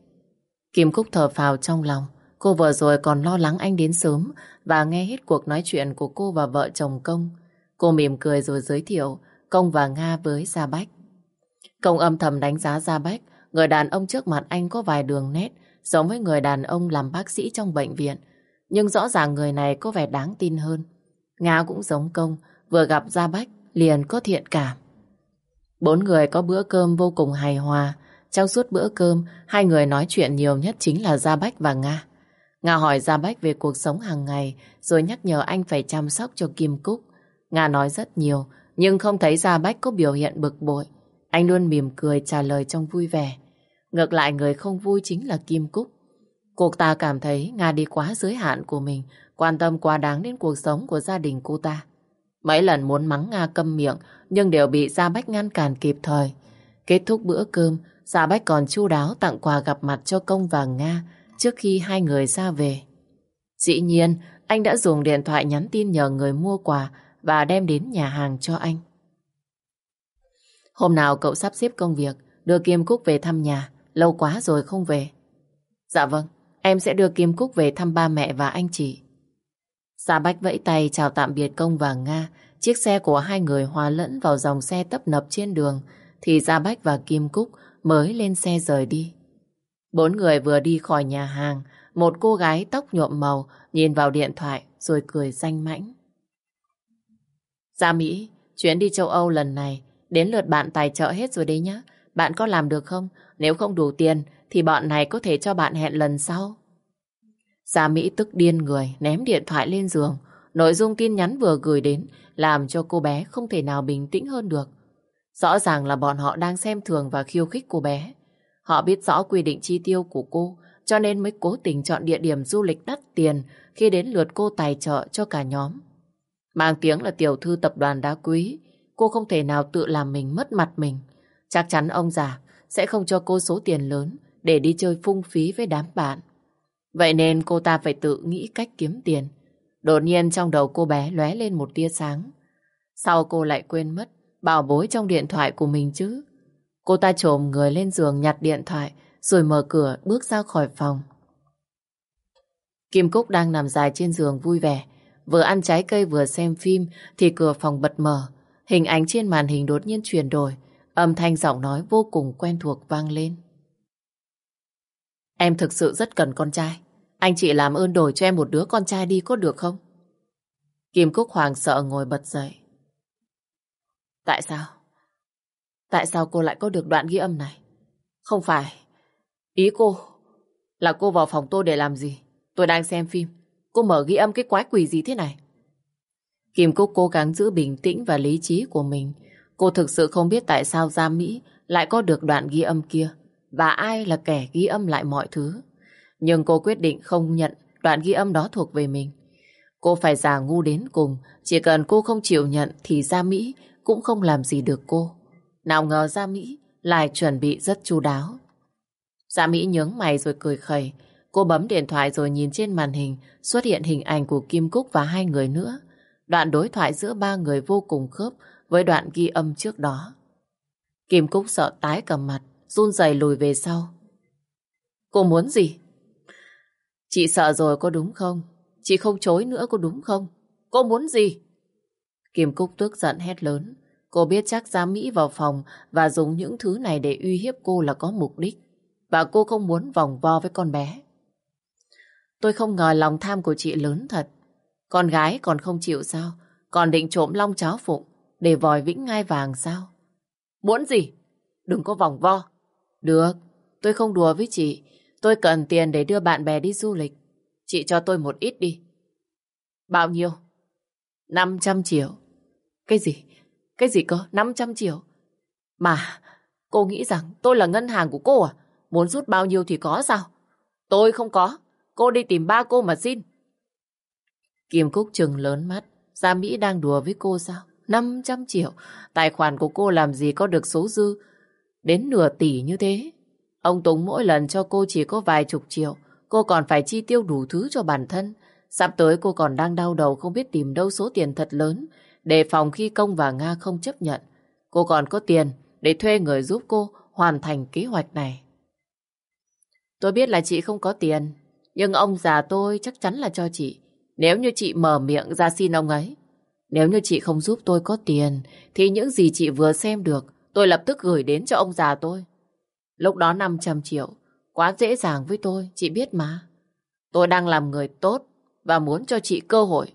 Kim Cúc thở phào trong lòng. Cô vừa rồi còn lo lắng anh đến sớm và nghe hết cuộc nói chuyện của cô và vợ chồng công. Cô mỉm cười rồi giới thiệu công và Nga với Gia Bách. Công âm thầm đánh giá Gia Bách, người đàn ông trước mặt anh có vài đường nét giống với người đàn ông làm bác sĩ trong bệnh viện. Nhưng rõ ràng người này có vẻ đáng tin hơn. Nga cũng giống công, vừa gặp Gia Bách liền có thiện cảm. Bốn người có bữa cơm vô cùng hài hòa. Trong suốt bữa cơm, hai người nói chuyện nhiều nhất chính là Gia Bách và Nga. Nga hỏi Gia Bách về cuộc sống hàng ngày, rồi nhắc nhở anh phải chăm sóc cho Kim Cúc. Nga nói rất nhiều, nhưng không thấy Gia Bách có biểu hiện bực bội. Anh luôn mỉm cười trả lời trong vui vẻ. Ngược lại người không vui chính là Kim Cúc. Cô ta cảm thấy Nga đi quá giới hạn của mình, quan tâm quá đáng đến cuộc sống của gia đình cô ta. Mấy lần muốn mắng Nga câm miệng, nhưng đều bị Gia Bách ngăn cản kịp thời. Kết thúc bữa cơm, Gia Bách còn chu đáo tặng quà gặp mặt cho Công và Nga trước khi hai người ra về. Dĩ nhiên, anh đã dùng điện thoại nhắn tin nhờ người mua quà và đem đến nhà hàng cho anh. Hôm nào cậu sắp xếp công việc, đưa Kim Cúc về thăm nhà, lâu quá rồi không về. Dạ vâng, em sẽ đưa Kim Cúc về thăm ba mẹ và anh chị. Gia Bách vẫy tay chào tạm biệt Công và Nga, chiếc xe của hai người hòa lẫn vào dòng xe tấp nập trên đường, thì Gia Bách và Kim Cúc mới lên xe rời đi. Bốn người vừa đi khỏi nhà hàng, một cô gái tóc nhuộm màu nhìn vào điện thoại rồi cười danh mãnh. Ra Mỹ, chuyến đi châu Âu lần này đến lượt bạn tài trợ hết rồi đấy nhá. Bạn có làm được không? Nếu không đủ tiền thì bọn này có thể cho bạn hẹn lần sau. Gia Mỹ tức điên người, ném điện thoại lên giường. Nội dung tin nhắn vừa gửi đến làm cho cô bé không thể nào bình tĩnh hơn được. Rõ ràng là bọn họ đang xem thường và khiêu khích cô bé. Họ biết rõ quy định chi tiêu của cô, cho nên mới cố tình chọn địa điểm du lịch đắt tiền khi đến lượt cô tài trợ cho cả nhóm. Mang tiếng là tiểu thư tập đoàn đá quý, cô không thể nào tự làm mình mất mặt mình. Chắc chắn ông già sẽ không cho cô số tiền lớn để đi chơi phung phí với đám bạn. Vậy nên cô ta phải tự nghĩ cách kiếm tiền. Đột nhiên trong đầu cô bé lóe lên một tia sáng. Sau cô lại quên mất bảo bối trong điện thoại của mình chứ. Cô ta trồm người lên giường nhặt điện thoại rồi mở cửa bước ra khỏi phòng. Kim Cúc đang nằm dài trên giường vui vẻ. Vừa ăn trái cây vừa xem phim thì cửa phòng bật mở. Hình ảnh trên màn hình đột nhiên chuyển đổi. Âm thanh giọng nói vô cùng quen thuộc vang lên. Em thực sự rất cần con trai. Anh chị làm ơn đổi cho em một đứa con trai đi có được không? Kim Cúc hoàng sợ ngồi bật dậy. Tại sao? Tại sao cô lại có được đoạn ghi âm này? Không phải. Ý cô là cô vào phòng tôi để làm gì? Tôi đang xem phim. Cô mở ghi âm cái quái quỷ gì thế này? Kim Cúc cố gắng giữ bình tĩnh và lý trí của mình. Cô thực sự không biết tại sao Gia Mỹ lại có được đoạn ghi âm kia và ai là kẻ ghi âm lại mọi thứ. Nhưng cô quyết định không nhận đoạn ghi âm đó thuộc về mình. Cô phải giả ngu đến cùng, chỉ cần cô không chịu nhận thì Gia Mỹ cũng không làm gì được cô. Nào ngờ Gia Mỹ lại chuẩn bị rất chu đáo. Gia Mỹ nhướng mày rồi cười khẩy. Cô bấm điện thoại rồi nhìn trên màn hình xuất hiện hình ảnh của Kim Cúc và hai người nữa. Đoạn đối thoại giữa ba người vô cùng khớp với đoạn ghi âm trước đó. Kim Cúc sợ tái cầm mặt, run rẩy lùi về sau. Cô muốn gì? Chị sợ rồi có đúng không? Chị không chối nữa có đúng không? Cô muốn gì? Kim Cúc tức giận hét lớn. Cô biết chắc giám Mỹ vào phòng và dùng những thứ này để uy hiếp cô là có mục đích. Và cô không muốn vòng vo với con bé. Tôi không ngờ lòng tham của chị lớn thật. Con gái còn không chịu sao? Còn định trộm long cháo phụng để vòi vĩnh ngai vàng sao? Muốn gì? Đừng có vòng vo. Được, tôi không đùa với chị. Tôi cần tiền để đưa bạn bè đi du lịch. Chị cho tôi một ít đi. Bao nhiêu? 500 triệu. Cái gì? Cái gì cơ? 500 triệu? Mà, cô nghĩ rằng tôi là ngân hàng của cô à? Muốn rút bao nhiêu thì có sao? Tôi không có. Cô đi tìm ba cô mà xin. Kim Cúc trừng lớn mắt. Gia Mỹ đang đùa với cô sao? 500 triệu. Tài khoản của cô làm gì có được số dư đến nửa tỷ như thế? Ông Tùng mỗi lần cho cô chỉ có vài chục triệu. Cô còn phải chi tiêu đủ thứ cho bản thân. Sắp tới cô còn đang đau đầu không biết tìm đâu số tiền thật lớn để phòng khi Công và Nga không chấp nhận. Cô còn có tiền để thuê người giúp cô hoàn thành kế hoạch này. Tôi biết là chị không có tiền, nhưng ông già tôi chắc chắn là cho chị. Nếu như chị mở miệng ra xin ông ấy, nếu như chị không giúp tôi có tiền, thì những gì chị vừa xem được, tôi lập tức gửi đến cho ông già tôi. Lúc đó 500 triệu, quá dễ dàng với tôi, chị biết mà. Tôi đang làm người tốt và muốn cho chị cơ hội.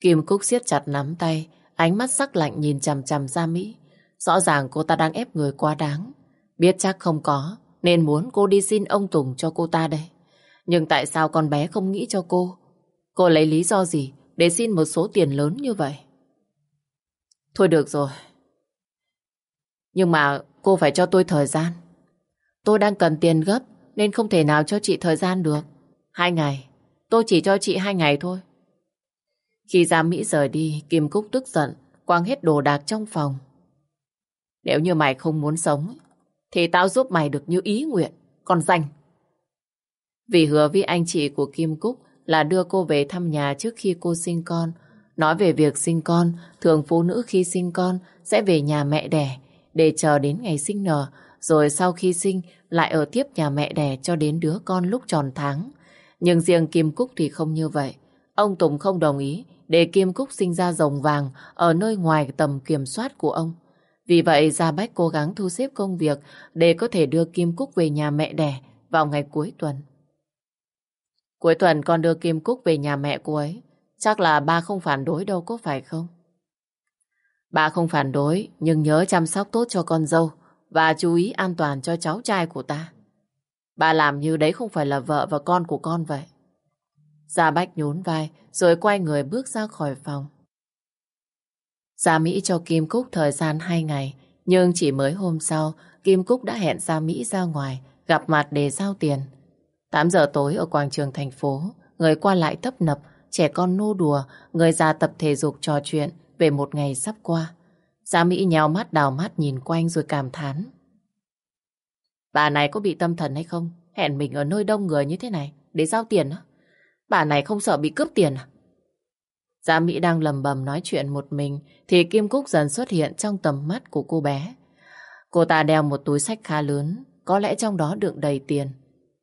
Kim Cúc siết chặt nắm tay, ánh mắt sắc lạnh nhìn chằm chằm ra Mỹ. Rõ ràng cô ta đang ép người quá đáng. Biết chắc không có, nên muốn cô đi xin ông Tùng cho cô ta đây. Nhưng tại sao con bé không nghĩ cho cô? Cô lấy lý do gì để xin một số tiền lớn như vậy? Thôi được rồi. Nhưng mà cô phải cho tôi thời gian. Tôi đang cần tiền gấp nên không thể nào cho chị thời gian được. Hai ngày. Tôi chỉ cho chị hai ngày thôi. Khi ra Mỹ rời đi, Kim Cúc tức giận. quăng hết đồ đạc trong phòng. Nếu như mày không muốn sống, thì tao giúp mày được như ý nguyện, còn danh. Vì hứa với anh chị của Kim Cúc là đưa cô về thăm nhà trước khi cô sinh con. Nói về việc sinh con, thường phụ nữ khi sinh con sẽ về nhà mẹ đẻ để chờ đến ngày sinh nở, rồi sau khi sinh lại ở tiếp nhà mẹ đẻ cho đến đứa con lúc tròn tháng. Nhưng riêng Kim Cúc thì không như vậy. Ông Tùng không đồng ý để Kim Cúc sinh ra rồng vàng ở nơi ngoài tầm kiểm soát của ông. Vì vậy Gia Bách cố gắng thu xếp công việc để có thể đưa Kim Cúc về nhà mẹ đẻ vào ngày cuối tuần. Cuối tuần con đưa Kim Cúc về nhà mẹ cô ấy. Chắc là ba không phản đối đâu có phải không? Ba không phản đối, nhưng nhớ chăm sóc tốt cho con dâu và chú ý an toàn cho cháu trai của ta. Ba làm như đấy không phải là vợ và con của con vậy. Gia Bách nhún vai rồi quay người bước ra khỏi phòng. Gia Mỹ cho Kim Cúc thời gian 2 ngày, nhưng chỉ mới hôm sau, Kim Cúc đã hẹn Gia Mỹ ra ngoài, gặp mặt để giao tiền. 8 giờ tối ở quảng trường thành phố, người qua lại tấp nập, trẻ con nô đùa, người già tập thể dục trò chuyện về một ngày sắp qua. Gia Mỹ nhéo mắt đào mắt nhìn quanh rồi cảm thán. Bà này có bị tâm thần hay không? Hẹn mình ở nơi đông người như thế này để giao tiền á? Bà này không sợ bị cướp tiền à? Gia Mỹ đang lầm bầm nói chuyện một mình thì Kim Cúc dần xuất hiện trong tầm mắt của cô bé. Cô ta đeo một túi sách khá lớn, có lẽ trong đó đựng đầy tiền.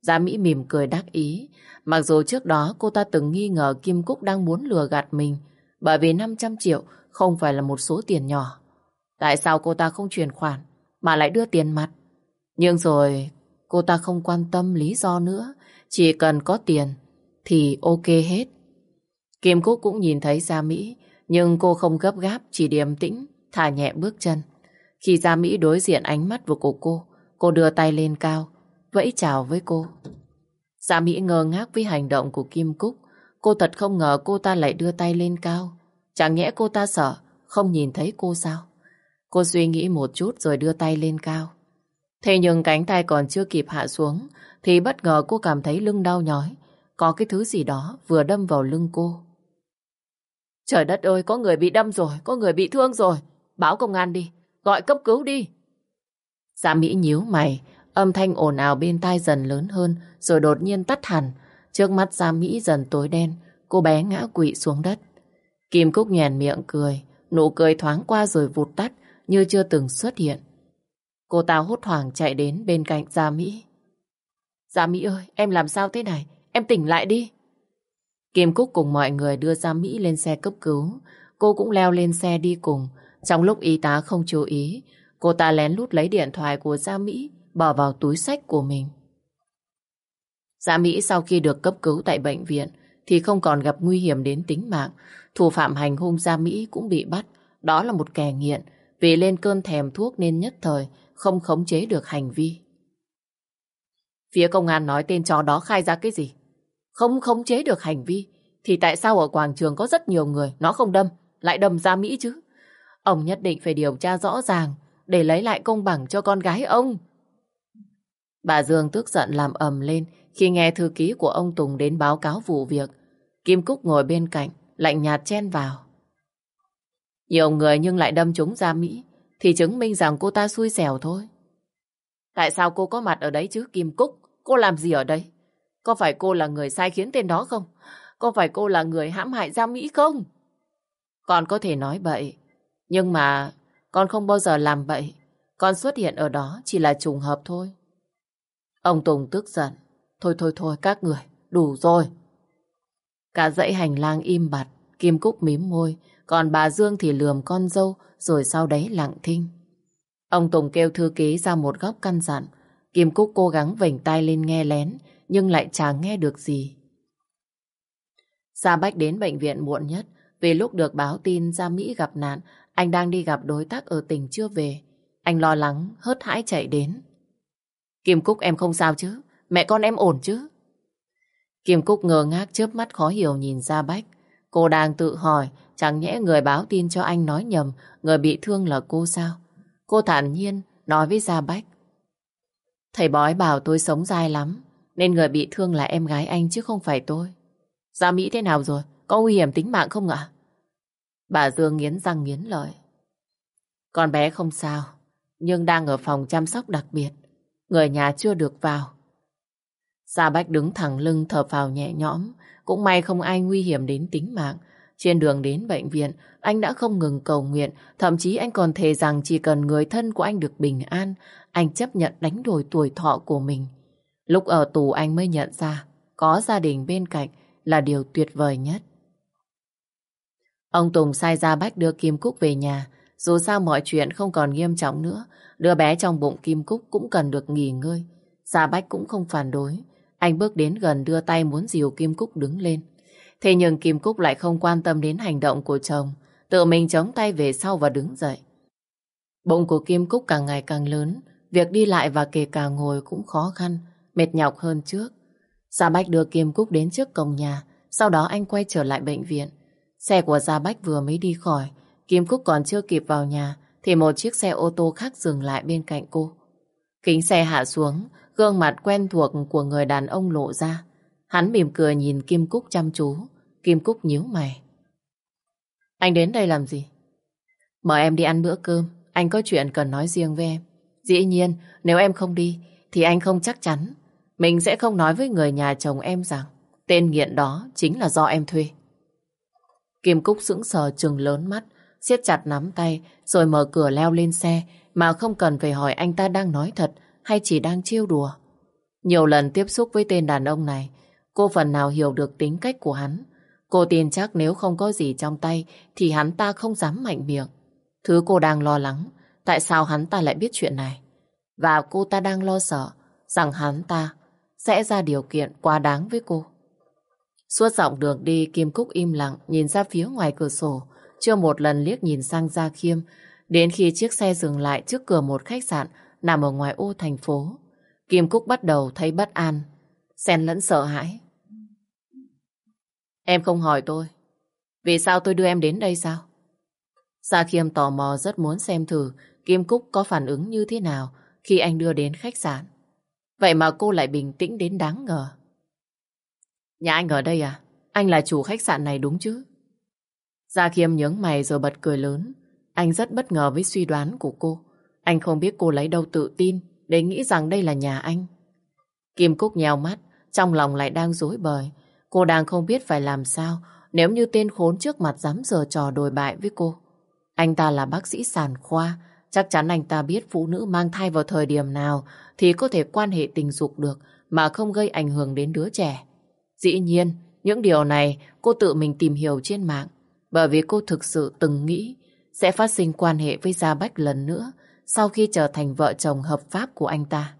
Gia Mỹ mỉm cười đắc ý, mặc dù trước đó cô ta từng nghi ngờ Kim Cúc đang muốn lừa gạt mình, bởi vì 500 triệu không phải là một số tiền nhỏ. Tại sao cô ta không chuyển khoản, mà lại đưa tiền mặt? Nhưng rồi cô ta không quan tâm lý do nữa, chỉ cần có tiền thì ok hết. Kim Cúc cũng nhìn thấy Gia Mỹ, nhưng cô không gấp gáp, chỉ điềm tĩnh, thả nhẹ bước chân. Khi Gia Mỹ đối diện ánh mắt của cô, cô, đưa tay lên cao, vẫy chào với cô. Dạ Mỹ ngơ ngác với hành động của Kim Cúc. Cô thật không ngờ cô ta lại đưa tay lên cao. Chẳng nhẽ cô ta sợ, không nhìn thấy cô sao? Cô suy nghĩ một chút rồi đưa tay lên cao. Thế nhưng cánh tay còn chưa kịp hạ xuống, thì bất ngờ cô cảm thấy lưng đau nhói. Có cái thứ gì đó vừa đâm vào lưng cô. Trời đất ơi, có người bị đâm rồi, có người bị thương rồi. Báo công an đi, gọi cấp cứu đi. Dạ Mỹ nhíu mày, âm thanh ồn ào bên tai dần lớn hơn, rồi đột nhiên tắt hẳn. Trước mắt Gia Mỹ dần tối đen, cô bé ngã quỵ xuống đất. Kim Cúc nhèn miệng cười, nụ cười thoáng qua rồi vụt tắt như chưa từng xuất hiện. Cô ta hốt hoảng chạy đến bên cạnh Gia Mỹ. Gia Mỹ ơi, em làm sao thế này? Em tỉnh lại đi. Kim Cúc cùng mọi người đưa Gia Mỹ lên xe cấp cứu. Cô cũng leo lên xe đi cùng. Trong lúc y tá không chú ý, cô ta lén lút lấy điện thoại của Gia Mỹ bỏ vào túi sách của mình. Dạ Mỹ sau khi được cấp cứu tại bệnh viện thì không còn gặp nguy hiểm đến tính mạng. Thủ phạm hành hung Gia Mỹ cũng bị bắt. Đó là một kẻ nghiện. Vì lên cơn thèm thuốc nên nhất thời không khống chế được hành vi. Phía công an nói tên chó đó khai ra cái gì? Không khống chế được hành vi thì tại sao ở quảng trường có rất nhiều người nó không đâm, lại đâm ra Mỹ chứ? Ông nhất định phải điều tra rõ ràng để lấy lại công bằng cho con gái ông. Bà Dương tức giận làm ầm lên khi nghe thư ký của ông Tùng đến báo cáo vụ việc. Kim Cúc ngồi bên cạnh, lạnh nhạt chen vào. Nhiều người nhưng lại đâm chúng ra Mỹ thì chứng minh rằng cô ta xui xẻo thôi. Tại sao cô có mặt ở đấy chứ Kim Cúc? Cô làm gì ở đây? Có phải cô là người sai khiến tên đó không? Có phải cô là người hãm hại Gia Mỹ không? Con có thể nói bậy, nhưng mà con không bao giờ làm bậy. Con xuất hiện ở đó chỉ là trùng hợp thôi. Ông Tùng tức giận. Thôi thôi thôi các người, đủ rồi. Cả dãy hành lang im bặt, Kim Cúc mím môi, còn bà Dương thì lườm con dâu rồi sau đấy lặng thinh. Ông Tùng kêu thư ký ra một góc căn dặn. Kim Cúc cố gắng vểnh tai lên nghe lén, nhưng lại chẳng nghe được gì. Gia Bách đến bệnh viện muộn nhất, vì lúc được báo tin ra Mỹ gặp nạn, anh đang đi gặp đối tác ở tỉnh chưa về. Anh lo lắng, hớt hãi chạy đến. Kim Cúc em không sao chứ? Mẹ con em ổn chứ? Kim Cúc ngơ ngác chớp mắt khó hiểu nhìn Gia Bách. Cô đang tự hỏi, chẳng nhẽ người báo tin cho anh nói nhầm, người bị thương là cô sao? Cô thản nhiên nói với Gia Bách. Thầy bói bảo tôi sống dai lắm, nên người bị thương là em gái anh chứ không phải tôi. Gia Mỹ thế nào rồi? Có nguy hiểm tính mạng không ạ? Bà Dương nghiến răng nghiến lợi. Con bé không sao, nhưng đang ở phòng chăm sóc đặc biệt. Người nhà chưa được vào. Gia Bách đứng thẳng lưng thở phào nhẹ nhõm. Cũng may không ai nguy hiểm đến tính mạng. Trên đường đến bệnh viện, anh đã không ngừng cầu nguyện. Thậm chí anh còn thề rằng chỉ cần người thân của anh được bình an, anh chấp nhận đánh đổi tuổi thọ của mình. Lúc ở tù anh mới nhận ra, có gia đình bên cạnh là điều tuyệt vời nhất. Ông Tùng sai Gia Bách đưa Kim Cúc về nhà. Dù sao mọi chuyện không còn nghiêm trọng nữa, đứa bé trong bụng Kim Cúc cũng cần được nghỉ ngơi. Gia Bách cũng không phản đối. Anh bước đến gần đưa tay muốn dìu Kim Cúc đứng lên. Thế nhưng Kim Cúc lại không quan tâm đến hành động của chồng, tự mình chống tay về sau và đứng dậy. Bụng của Kim Cúc càng ngày càng lớn, việc đi lại và kể cả ngồi cũng khó khăn, mệt nhọc hơn trước. Gia Bách đưa Kim Cúc đến trước cổng nhà, sau đó anh quay trở lại bệnh viện. Xe của Gia Bách vừa mới đi khỏi, Kim Cúc còn chưa kịp vào nhà, thì một chiếc xe ô tô khác dừng lại bên cạnh cô. Kính xe hạ xuống, gương mặt quen thuộc của người đàn ông lộ ra. Hắn mỉm cười nhìn Kim Cúc chăm chú. Kim Cúc nhíu mày. Anh đến đây làm gì? Mời em đi ăn bữa cơm. Anh có chuyện cần nói riêng với em. Dĩ nhiên, nếu em không đi, thì anh không chắc chắn. Mình sẽ không nói với người nhà chồng em rằng tên nghiện đó chính là do em thuê. Kim Cúc sững sờ trừng lớn mắt, siết chặt nắm tay, rồi mở cửa leo lên xe, mà không cần phải hỏi anh ta đang nói thật hay chỉ đang trêu đùa. Nhiều lần tiếp xúc với tên đàn ông này, cô phần nào hiểu được tính cách của hắn. Cô tin chắc nếu không có gì trong tay thì hắn ta không dám mạnh miệng. Thứ cô đang lo lắng, tại sao hắn ta lại biết chuyện này? Và cô ta đang lo sợ rằng hắn ta sẽ ra điều kiện quá đáng với cô. Suốt dọc đường đi, Kim Cúc im lặng nhìn ra phía ngoài cửa sổ, chưa một lần liếc nhìn sang Gia Khiêm, đến khi chiếc xe dừng lại trước cửa một khách sạn nằm ở ngoài ô thành phố. Kim Cúc bắt đầu thấy bất an, xen lẫn sợ hãi. Em không hỏi tôi, vì sao tôi đưa em đến đây sao? Gia Khiêm tò mò rất muốn xem thử Kim Cúc có phản ứng như thế nào khi anh đưa đến khách sạn. Vậy mà cô lại bình tĩnh đến đáng ngờ. Nhà anh ở đây à? Anh là chủ khách sạn này đúng chứ? Gia Khiêm nhướng mày rồi bật cười lớn. Anh rất bất ngờ với suy đoán của cô. Anh không biết cô lấy đâu tự tin để nghĩ rằng đây là nhà anh. Kim Cúc nhèo mắt, trong lòng lại đang dối bời. Cô đang không biết phải làm sao nếu như tên khốn trước mặt dám giờ trò đồi bại với cô. Anh ta là bác sĩ sản khoa, chắc chắn anh ta biết phụ nữ mang thai vào thời điểm nào thì có thể quan hệ tình dục được mà không gây ảnh hưởng đến đứa trẻ. Dĩ nhiên, những điều này cô tự mình tìm hiểu trên mạng bởi vì cô thực sự từng nghĩ sẽ phát sinh quan hệ với Gia Bách lần nữa sau khi trở thành vợ chồng hợp pháp của anh ta.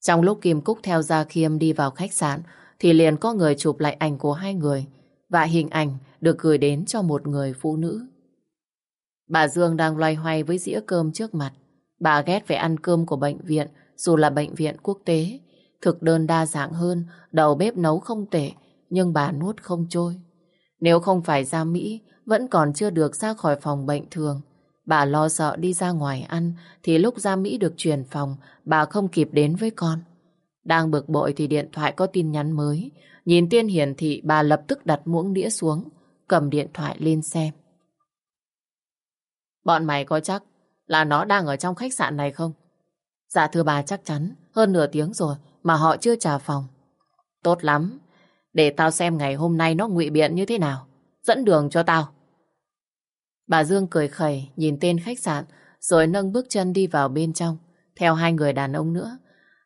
Trong lúc Kim Cúc theo Gia Khiêm đi vào khách sạn thì liền có người chụp lại ảnh của hai người và hình ảnh được gửi đến cho một người phụ nữ. Bà Dương đang loay hoay với dĩa cơm trước mặt. Bà ghét về ăn cơm của bệnh viện dù là bệnh viện quốc tế. Thực đơn đa dạng hơn, đầu bếp nấu không tệ, nhưng bà nuốt không trôi. Nếu không phải ra Mỹ, vẫn còn chưa được ra khỏi phòng bệnh thường. Bà lo sợ đi ra ngoài ăn, thì lúc ra Mỹ được chuyển phòng, bà không kịp đến với con. Đang bực bội thì điện thoại có tin nhắn mới. Nhìn tiên hiển thị bà lập tức đặt muỗng đĩa xuống, cầm điện thoại lên xem. Bọn mày có chắc là nó đang ở trong khách sạn này không? Dạ thưa bà chắc chắn, hơn nửa tiếng rồi mà họ chưa trả phòng. Tốt lắm, để tao xem ngày hôm nay nó ngụy biện như thế nào. Dẫn đường cho tao. Bà Dương cười khẩy nhìn tên khách sạn rồi nâng bước chân đi vào bên trong theo hai người đàn ông nữa.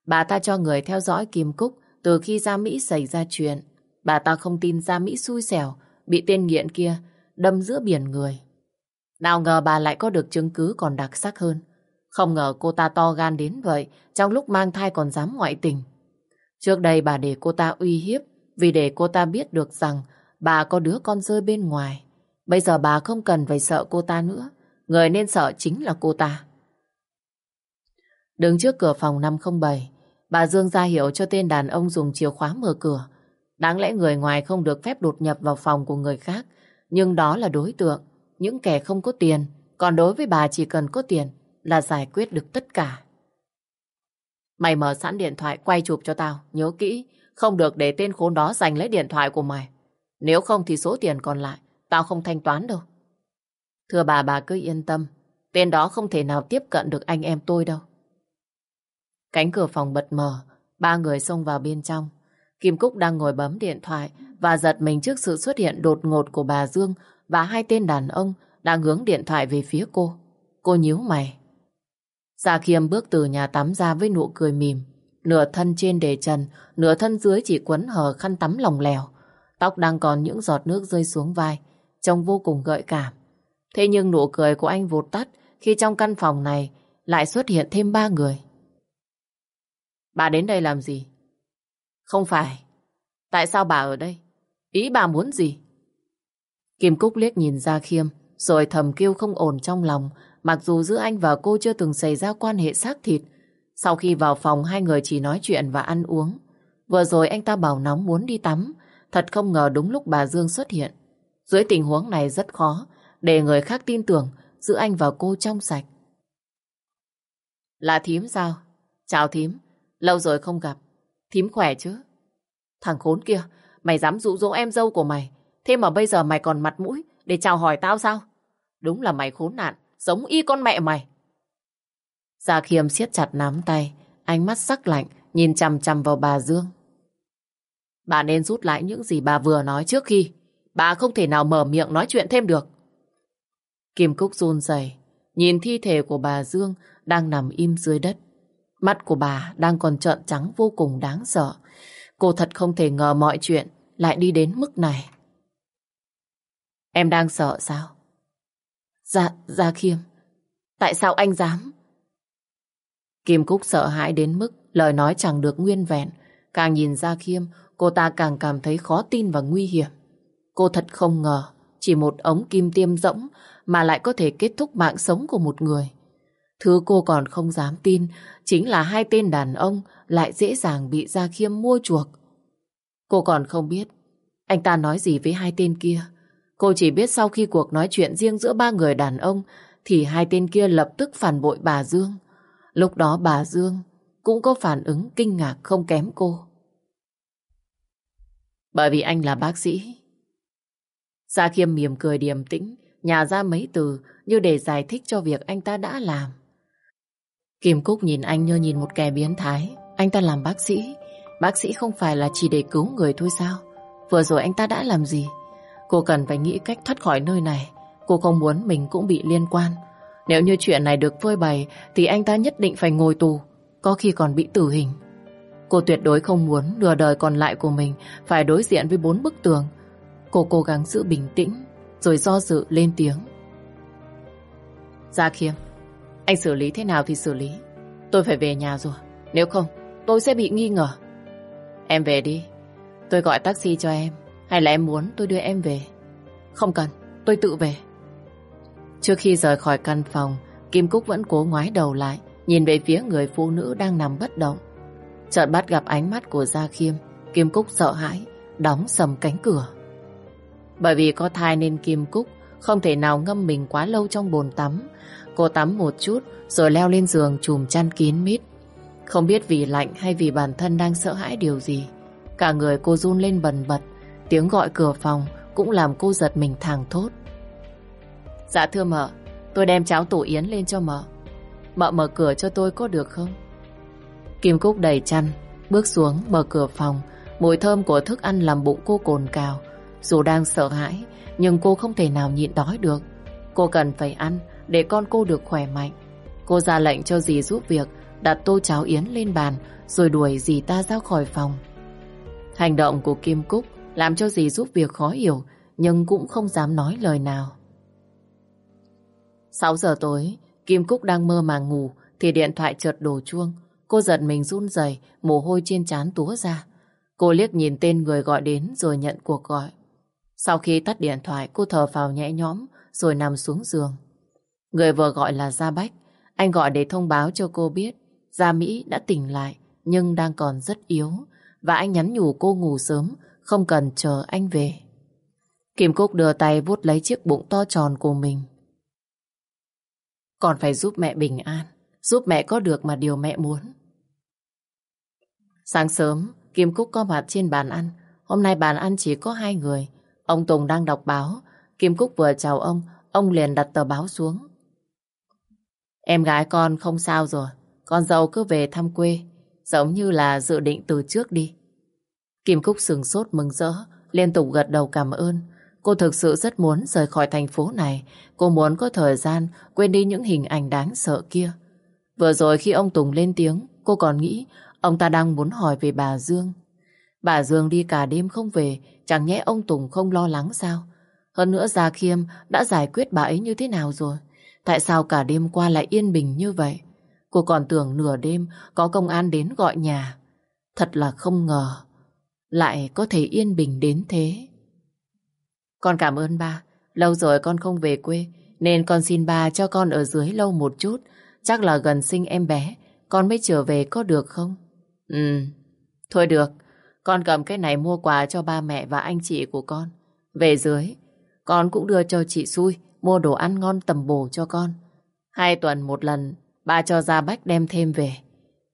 Bà ta cho người theo dõi Kim Cúc từ khi ra Mỹ xảy ra chuyện. Bà ta không tin ra Mỹ xui xẻo bị tên nghiện kia đâm giữa biển người. Nào ngờ bà lại có được chứng cứ còn đặc sắc hơn. Không ngờ cô ta to gan đến vậy, trong lúc mang thai còn dám ngoại tình. Trước đây bà để cô ta uy hiếp, vì để cô ta biết được rằng bà có đứa con rơi bên ngoài. Bây giờ bà không cần phải sợ cô ta nữa, người nên sợ chính là cô ta. Đứng trước cửa phòng 507, bà Dương ra hiệu cho tên đàn ông dùng chìa khóa mở cửa. Đáng lẽ người ngoài không được phép đột nhập vào phòng của người khác, nhưng đó là đối tượng, những kẻ không có tiền, còn đối với bà chỉ cần có tiền là giải quyết được tất cả. Mày mở sẵn điện thoại quay chụp cho tao, nhớ kỹ, không được để tên khốn đó giành lấy điện thoại của mày. Nếu không thì số tiền còn lại, tao không thanh toán đâu. Thưa bà, bà cứ yên tâm. Tên đó không thể nào tiếp cận được anh em tôi đâu. Cánh cửa phòng bật mở, ba người xông vào bên trong. Kim Cúc đang ngồi bấm điện thoại và giật mình trước sự xuất hiện đột ngột của bà Dương và hai tên đàn ông đang hướng điện thoại về phía cô. Cô nhíu mày. Gia Khiêm bước từ nhà tắm ra với nụ cười mỉm. Nửa thân trên để trần, nửa thân dưới chỉ quấn hờ khăn tắm lòng lèo. Tóc đang còn những giọt nước rơi xuống vai, trông vô cùng gợi cảm. Thế nhưng nụ cười của anh vụt tắt khi trong căn phòng này lại xuất hiện thêm ba người. Bà đến đây làm gì? Không phải. Tại sao bà ở đây? Ý bà muốn gì? Kim Cúc liếc nhìn ra khiêm, rồi thầm kêu không ổn trong lòng, mặc dù giữa anh và cô chưa từng xảy ra quan hệ xác thịt. Sau khi vào phòng, hai người chỉ nói chuyện và ăn uống. Vừa rồi anh ta bảo nóng muốn đi tắm, thật không ngờ đúng lúc bà Dương xuất hiện. Dưới tình huống này rất khó để người khác tin tưởng giữa anh và cô trong sạch. Là thím sao? Chào thím, lâu rồi không gặp. Thím khỏe chứ? Thằng khốn kia, mày dám dụ dỗ em dâu của mày. Thế mà bây giờ mày còn mặt mũi để chào hỏi tao sao? Đúng là mày khốn nạn, giống y con mẹ mày. Gia Khiêm siết chặt nắm tay, ánh mắt sắc lạnh, nhìn chằm chằm vào bà Dương. Bà nên rút lại những gì bà vừa nói trước khi. Bà không thể nào mở miệng nói chuyện thêm được. Kim Cúc run rẩy, nhìn thi thể của bà Dương đang nằm im dưới đất. Mắt của bà đang còn trợn trắng vô cùng đáng sợ. Cô thật không thể ngờ mọi chuyện lại đi đến mức này. Em đang sợ sao? Dạ, Gia Khiêm. Tại sao anh dám? Kim Cúc sợ hãi đến mức lời nói chẳng được nguyên vẹn. Càng nhìn Ra Khiêm, cô ta càng cảm thấy khó tin và nguy hiểm. Cô thật không ngờ, chỉ một ống kim tiêm rỗng mà lại có thể kết thúc mạng sống của một người. Thứ cô còn không dám tin chính là hai tên đàn ông lại dễ dàng bị Gia Khiêm mua chuộc. Cô còn không biết anh ta nói gì với hai tên kia. Cô chỉ biết sau khi cuộc nói chuyện riêng giữa ba người đàn ông thì hai tên kia lập tức phản bội bà Dương. Lúc đó bà Dương cũng có phản ứng kinh ngạc không kém cô. Bởi vì anh là bác sĩ. Gia Khiêm mỉm cười điềm tĩnh, nhà ra mấy từ như để giải thích cho việc anh ta đã làm. Kim Cúc nhìn anh như nhìn một kẻ biến thái. Anh ta làm bác sĩ. Bác sĩ không phải là chỉ để cứu người thôi sao? Vừa rồi anh ta đã làm gì? Cô cần phải nghĩ cách thoát khỏi nơi này. Cô không muốn mình cũng bị liên quan. Nếu như chuyện này được phơi bày thì anh ta nhất định phải ngồi tù. Có khi còn bị tử hình. Cô tuyệt đối không muốn nửa đời còn lại của mình phải đối diện với bốn bức tường. Cô cố gắng giữ bình tĩnh rồi do dự lên tiếng. Gia Khiêm, anh xử lý thế nào thì xử lý. Tôi phải về nhà rồi. Nếu không, tôi sẽ bị nghi ngờ. Em về đi. Tôi gọi taxi cho em. Hay là em muốn tôi đưa em về? Không cần, tôi tự về. Trước khi rời khỏi căn phòng, Kim Cúc vẫn cố ngoái đầu lại, nhìn về phía người phụ nữ đang nằm bất động. Chợt bắt gặp ánh mắt của Gia Khiêm, Kim Cúc sợ hãi, đóng sầm cánh cửa. Bởi vì có thai nên Kim Cúc không thể nào ngâm mình quá lâu trong bồn tắm. Cô tắm một chút rồi leo lên giường chùm chăn kín mít. Không biết vì lạnh hay vì bản thân đang sợ hãi điều gì. Cả người cô run lên bần bật. Tiếng gọi cửa phòng cũng làm cô giật mình thàng thốt. Dạ thưa mợ, tôi đem cháo tổ yến lên cho mợ. Mợ mở cửa cho tôi có được không? Kim Cúc đầy chăn, bước xuống mở cửa phòng. Mùi thơm của thức ăn làm bụng cô cồn cào. Dù đang sợ hãi, nhưng cô không thể nào nhịn đói được. Cô cần phải ăn để con cô được khỏe mạnh. Cô ra lệnh cho dì giúp việc đặt tô cháo yến lên bàn rồi đuổi dì ta ra khỏi phòng. Hành động của Kim Cúc làm cho dì giúp việc khó hiểu nhưng cũng không dám nói lời nào. 6 giờ tối, Kim Cúc đang mơ màng ngủ thì điện thoại chợt đổ chuông. Cô giật mình run rẩy, mồ hôi trên trán túa ra. Cô liếc nhìn tên người gọi đến rồi nhận cuộc gọi. Sau khi tắt điện thoại, cô thở phào nhẹ nhõm rồi nằm xuống giường. Người vừa gọi là Gia Bách. Anh gọi để thông báo cho cô biết Gia Mỹ đã tỉnh lại nhưng đang còn rất yếu và anh nhắn nhủ cô ngủ sớm không cần chờ anh về. Kim Cúc đưa tay vuốt lấy chiếc bụng to tròn của mình. Còn phải giúp mẹ bình an, giúp mẹ có được mà điều mẹ muốn. Sáng sớm, Kim Cúc có mặt trên bàn ăn. Hôm nay bàn ăn chỉ có hai người. Ông Tùng đang đọc báo, Kim Cúc vừa chào ông, ông liền đặt tờ báo xuống. Em gái con không sao rồi, con dâu cứ về thăm quê, giống như là dự định từ trước đi. Kim Cúc sừng sốt mừng rỡ, liên tục gật đầu cảm ơn. Cô thực sự rất muốn rời khỏi thành phố này. Cô muốn có thời gian quên đi những hình ảnh đáng sợ kia. Vừa rồi khi ông Tùng lên tiếng, cô còn nghĩ ông ta đang muốn hỏi về bà Dương. Bà Dương đi cả đêm không về, chẳng nhẽ ông Tùng không lo lắng sao? Hơn nữa Gia Khiêm đã giải quyết bà ấy như thế nào rồi? Tại sao cả đêm qua lại yên bình như vậy? Cô còn tưởng nửa đêm có công an đến gọi nhà. Thật là không ngờ. Lại có thể yên bình đến thế. Con cảm ơn ba. Lâu rồi con không về quê. Nên con xin ba cho con ở dưới lâu một chút. Chắc là gần sinh em bé. Con mới trở về có được không? Ừ. Thôi được. Con cầm cái này mua quà cho ba mẹ và anh chị của con. Về dưới. Con cũng đưa cho chị xui mua đồ ăn ngon tầm bổ cho con. Hai tuần một lần, ba cho ra bách đem thêm về.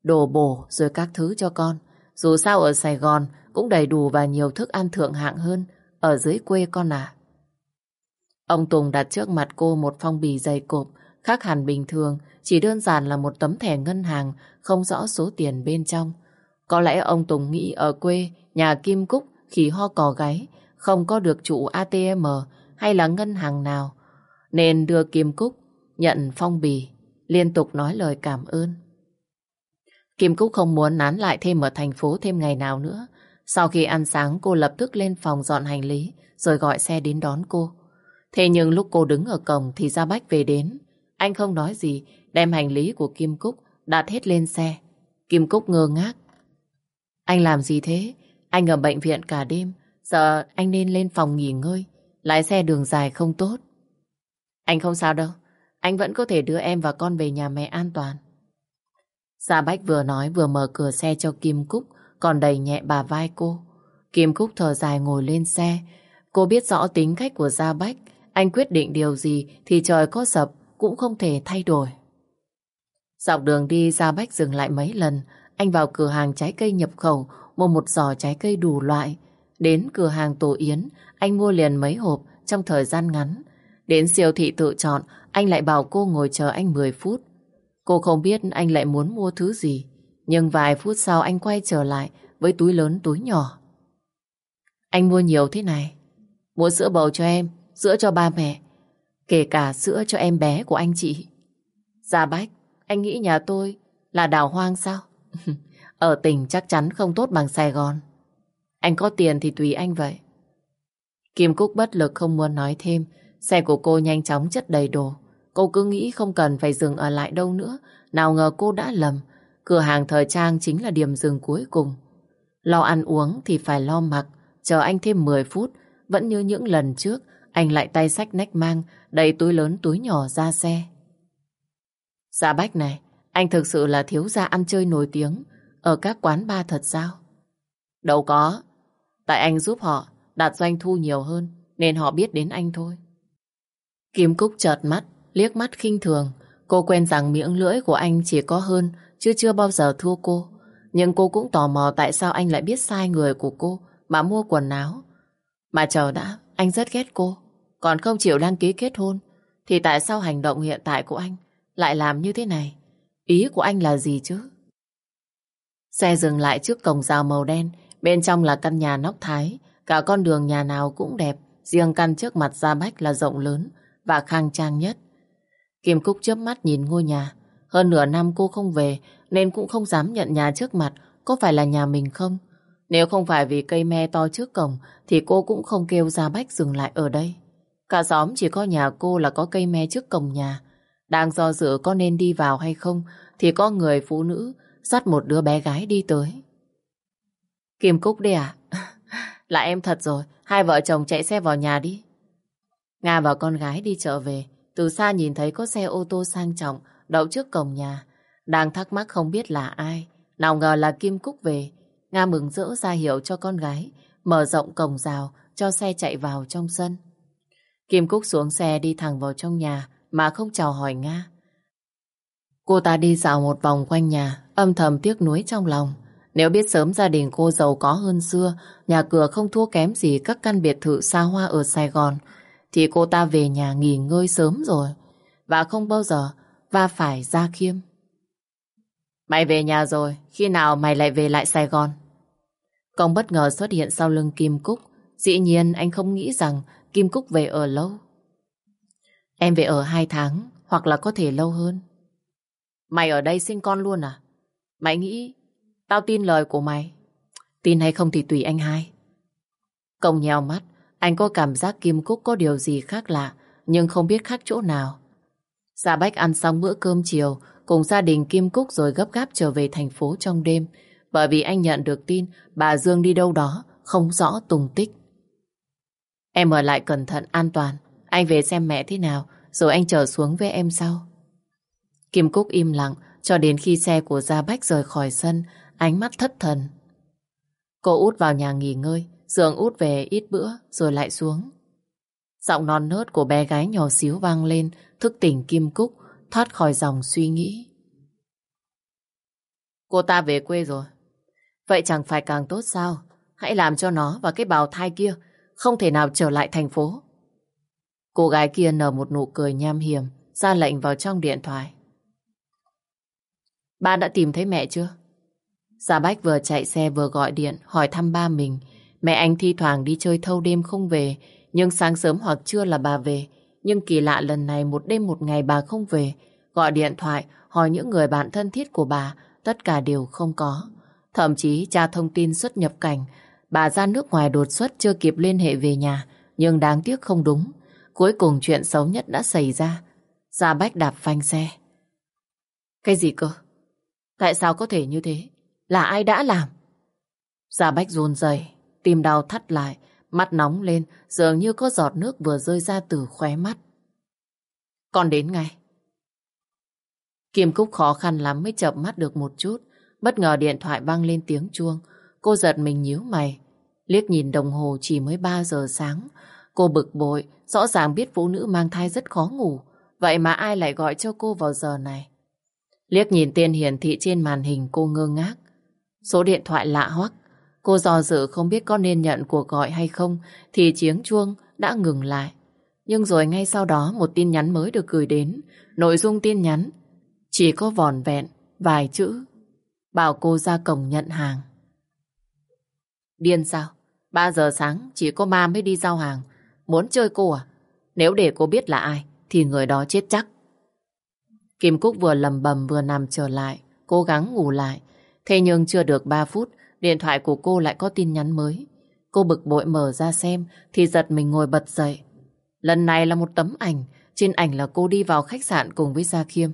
Đồ bổ rồi các thứ cho con. Dù sao ở Sài Gòn cũng đầy đủ và nhiều thức ăn thượng hạng hơn ở dưới quê con à. Ông Tùng đặt trước mặt cô một phong bì dày cộp, khác hẳn bình thường, chỉ đơn giản là một tấm thẻ ngân hàng không rõ số tiền bên trong. Có lẽ ông Tùng nghĩ ở quê, nhà Kim Cúc, khỉ ho cò gáy, không có được chủ ATM hay là ngân hàng nào, nên đưa Kim Cúc nhận phong bì, liên tục nói lời cảm ơn. Kim Cúc không muốn nán lại thêm ở thành phố thêm ngày nào nữa. Sau khi ăn sáng cô lập tức lên phòng dọn hành lý rồi gọi xe đến đón cô. Thế nhưng lúc cô đứng ở cổng thì Gia Bách về đến. Anh không nói gì, đem hành lý của Kim Cúc đặt hết lên xe. Kim Cúc ngơ ngác. Anh làm gì thế? Anh ở bệnh viện cả đêm. Giờ anh nên lên phòng nghỉ ngơi. Lái xe đường dài không tốt. Anh không sao đâu. Anh vẫn có thể đưa em và con về nhà mẹ an toàn. Gia Bách vừa nói vừa mở cửa xe cho Kim Cúc, còn đầy nhẹ bà vai cô. Kim Cúc thở dài ngồi lên xe. Cô biết rõ tính cách của Gia Bách. Anh quyết định điều gì thì trời có sập cũng không thể thay đổi. Dọc đường đi Gia Bách dừng lại mấy lần. Anh vào cửa hàng trái cây nhập khẩu mua một giỏ trái cây đủ loại. Đến cửa hàng Tổ Yến, anh mua liền mấy hộp trong thời gian ngắn. Đến siêu thị tự chọn, anh lại bảo cô ngồi chờ anh 10 phút. Cô không biết anh lại muốn mua thứ gì. Nhưng vài phút sau anh quay trở lại với túi lớn túi nhỏ. Anh mua nhiều thế này. Mua sữa bầu cho em, sữa cho ba mẹ. Kể cả sữa cho em bé của anh chị. Gia Bách, anh nghĩ nhà tôi là đảo hoang sao? [LAUGHS] Ở tỉnh chắc chắn không tốt bằng Sài Gòn. Anh có tiền thì tùy anh vậy. Kim Cúc bất lực không muốn nói thêm. Xe của cô nhanh chóng chất đầy đồ. Cô cứ nghĩ không cần phải dừng ở lại đâu nữa. Nào ngờ cô đã lầm. Cửa hàng thời trang chính là điểm dừng cuối cùng. Lo ăn uống thì phải lo mặc. Chờ anh thêm 10 phút. Vẫn như những lần trước, anh lại tay sách nách mang, đầy túi lớn túi nhỏ ra xe. Dạ Bách này, anh thực sự là thiếu gia ăn chơi nổi tiếng ở các quán bar thật sao? Đâu có. Tại anh giúp họ đạt doanh thu nhiều hơn nên họ biết đến anh thôi. Kim Cúc chợt mắt, liếc mắt khinh thường. Cô quen rằng miệng lưỡi của anh chỉ có hơn chứ chưa bao giờ thua cô. Nhưng cô cũng tò mò tại sao anh lại biết sai người của cô mà mua quần áo. Mà chờ đã, anh rất ghét cô. Còn không chịu đăng ký kết hôn thì tại sao hành động hiện tại của anh lại làm như thế này? Ý của anh là gì chứ? Xe dừng lại trước cổng rào màu đen, bên trong là căn nhà nóc thái, cả con đường nhà nào cũng đẹp, riêng căn trước mặt Gia Bách là rộng lớn và khang trang nhất. Kim Cúc chớp mắt nhìn ngôi nhà, hơn nửa năm cô không về nên cũng không dám nhận nhà trước mặt có phải là nhà mình không. Nếu không phải vì cây me to trước cổng thì cô cũng không kêu Gia Bách dừng lại ở đây. Cả xóm chỉ có nhà cô là có cây me trước cổng nhà. Đang do dự có nên đi vào hay không thì có người phụ nữ dắt một đứa bé gái đi tới. Kim Cúc đây à? [LAUGHS] là em thật rồi, hai vợ chồng chạy xe vào nhà đi. Nga và con gái đi chợ về, từ xa nhìn thấy có xe ô tô sang trọng đậu trước cổng nhà. Đang thắc mắc không biết là ai, nào ngờ là Kim Cúc về. Nga mừng rỡ ra hiệu cho con gái, mở rộng cổng rào cho xe chạy vào trong sân. Kim Cúc xuống xe đi thẳng vào trong nhà mà không chào hỏi Nga. Cô ta đi dạo một vòng quanh nhà, âm thầm tiếc nuối trong lòng. Nếu biết sớm gia đình cô giàu có hơn xưa, nhà cửa không thua kém gì các căn biệt thự xa hoa ở Sài Gòn, thì cô ta về nhà nghỉ ngơi sớm rồi và không bao giờ va phải ra khiêm. Mày về nhà rồi, khi nào mày lại về lại Sài Gòn? Công bất ngờ xuất hiện sau lưng Kim Cúc. Dĩ nhiên anh không nghĩ rằng Kim Cúc về ở lâu. Em về ở hai tháng, hoặc là có thể lâu hơn. Mày ở đây sinh con luôn à? Mày nghĩ tao tin lời của mày? Tin hay không thì tùy anh hai. Công nhèo mắt, anh có cảm giác Kim Cúc có điều gì khác lạ, nhưng không biết khác chỗ nào. Dạ Bách ăn xong bữa cơm chiều, cùng gia đình Kim Cúc rồi gấp gáp trở về thành phố trong đêm, bởi vì anh nhận được tin bà Dương đi đâu đó, không rõ tung tích. Em ở lại cẩn thận, an toàn. Anh về xem mẹ thế nào, rồi anh trở xuống với em sau. Kim Cúc im lặng, cho đến khi xe của Gia Bách rời khỏi sân, ánh mắt thất thần. Cô út vào nhà nghỉ ngơi, giường út về ít bữa, rồi lại xuống. Giọng non nớt của bé gái nhỏ xíu vang lên, thức tỉnh Kim Cúc, thoát khỏi dòng suy nghĩ. Cô ta về quê rồi. Vậy chẳng phải càng tốt sao? Hãy làm cho nó và cái bào thai kia không thể nào trở lại thành phố. Cô gái kia nở một nụ cười nham hiểm, ra lệnh vào trong điện thoại. Ba đã tìm thấy mẹ chưa? Gia Bách vừa chạy xe vừa gọi điện hỏi thăm ba mình. Mẹ anh thi thoảng đi chơi thâu đêm không về, nhưng sáng sớm hoặc trưa là bà về. Nhưng kỳ lạ lần này một đêm một ngày bà không về. Gọi điện thoại hỏi những người bạn thân thiết của bà, tất cả đều không có. Thậm chí tra thông tin xuất nhập cảnh, bà ra nước ngoài đột xuất chưa kịp liên hệ về nhà, nhưng đáng tiếc không đúng. Cuối cùng chuyện xấu nhất đã xảy ra. Gia Bách đạp phanh xe. Cái gì cơ? Tại sao có thể như thế? Là ai đã làm? Gia Bách run rẩy, tim đau thắt lại, mắt nóng lên, dường như có giọt nước vừa rơi ra từ khóe mắt. Con đến ngay. Kim Cúc khó khăn lắm mới chậm mắt được một chút. Bất ngờ điện thoại vang lên tiếng chuông. Cô giật mình nhíu mày. Liếc nhìn đồng hồ chỉ mới 3 giờ sáng. Cô bực bội, rõ ràng biết phụ nữ mang thai rất khó ngủ. Vậy mà ai lại gọi cho cô vào giờ này? Liếc nhìn tên hiển thị trên màn hình cô ngơ ngác. Số điện thoại lạ hoắc. Cô dò dự không biết có nên nhận cuộc gọi hay không thì tiếng chuông đã ngừng lại. Nhưng rồi ngay sau đó một tin nhắn mới được gửi đến. Nội dung tin nhắn chỉ có vòn vẹn vài chữ. Bảo cô ra cổng nhận hàng. Điên sao? 3 giờ sáng chỉ có ma mới đi giao hàng. Muốn chơi cô à? Nếu để cô biết là ai thì người đó chết chắc. Kim Cúc vừa lầm bầm vừa nằm trở lại, cố gắng ngủ lại. Thế nhưng chưa được 3 phút, điện thoại của cô lại có tin nhắn mới. Cô bực bội mở ra xem thì giật mình ngồi bật dậy. Lần này là một tấm ảnh, trên ảnh là cô đi vào khách sạn cùng với Gia Khiêm.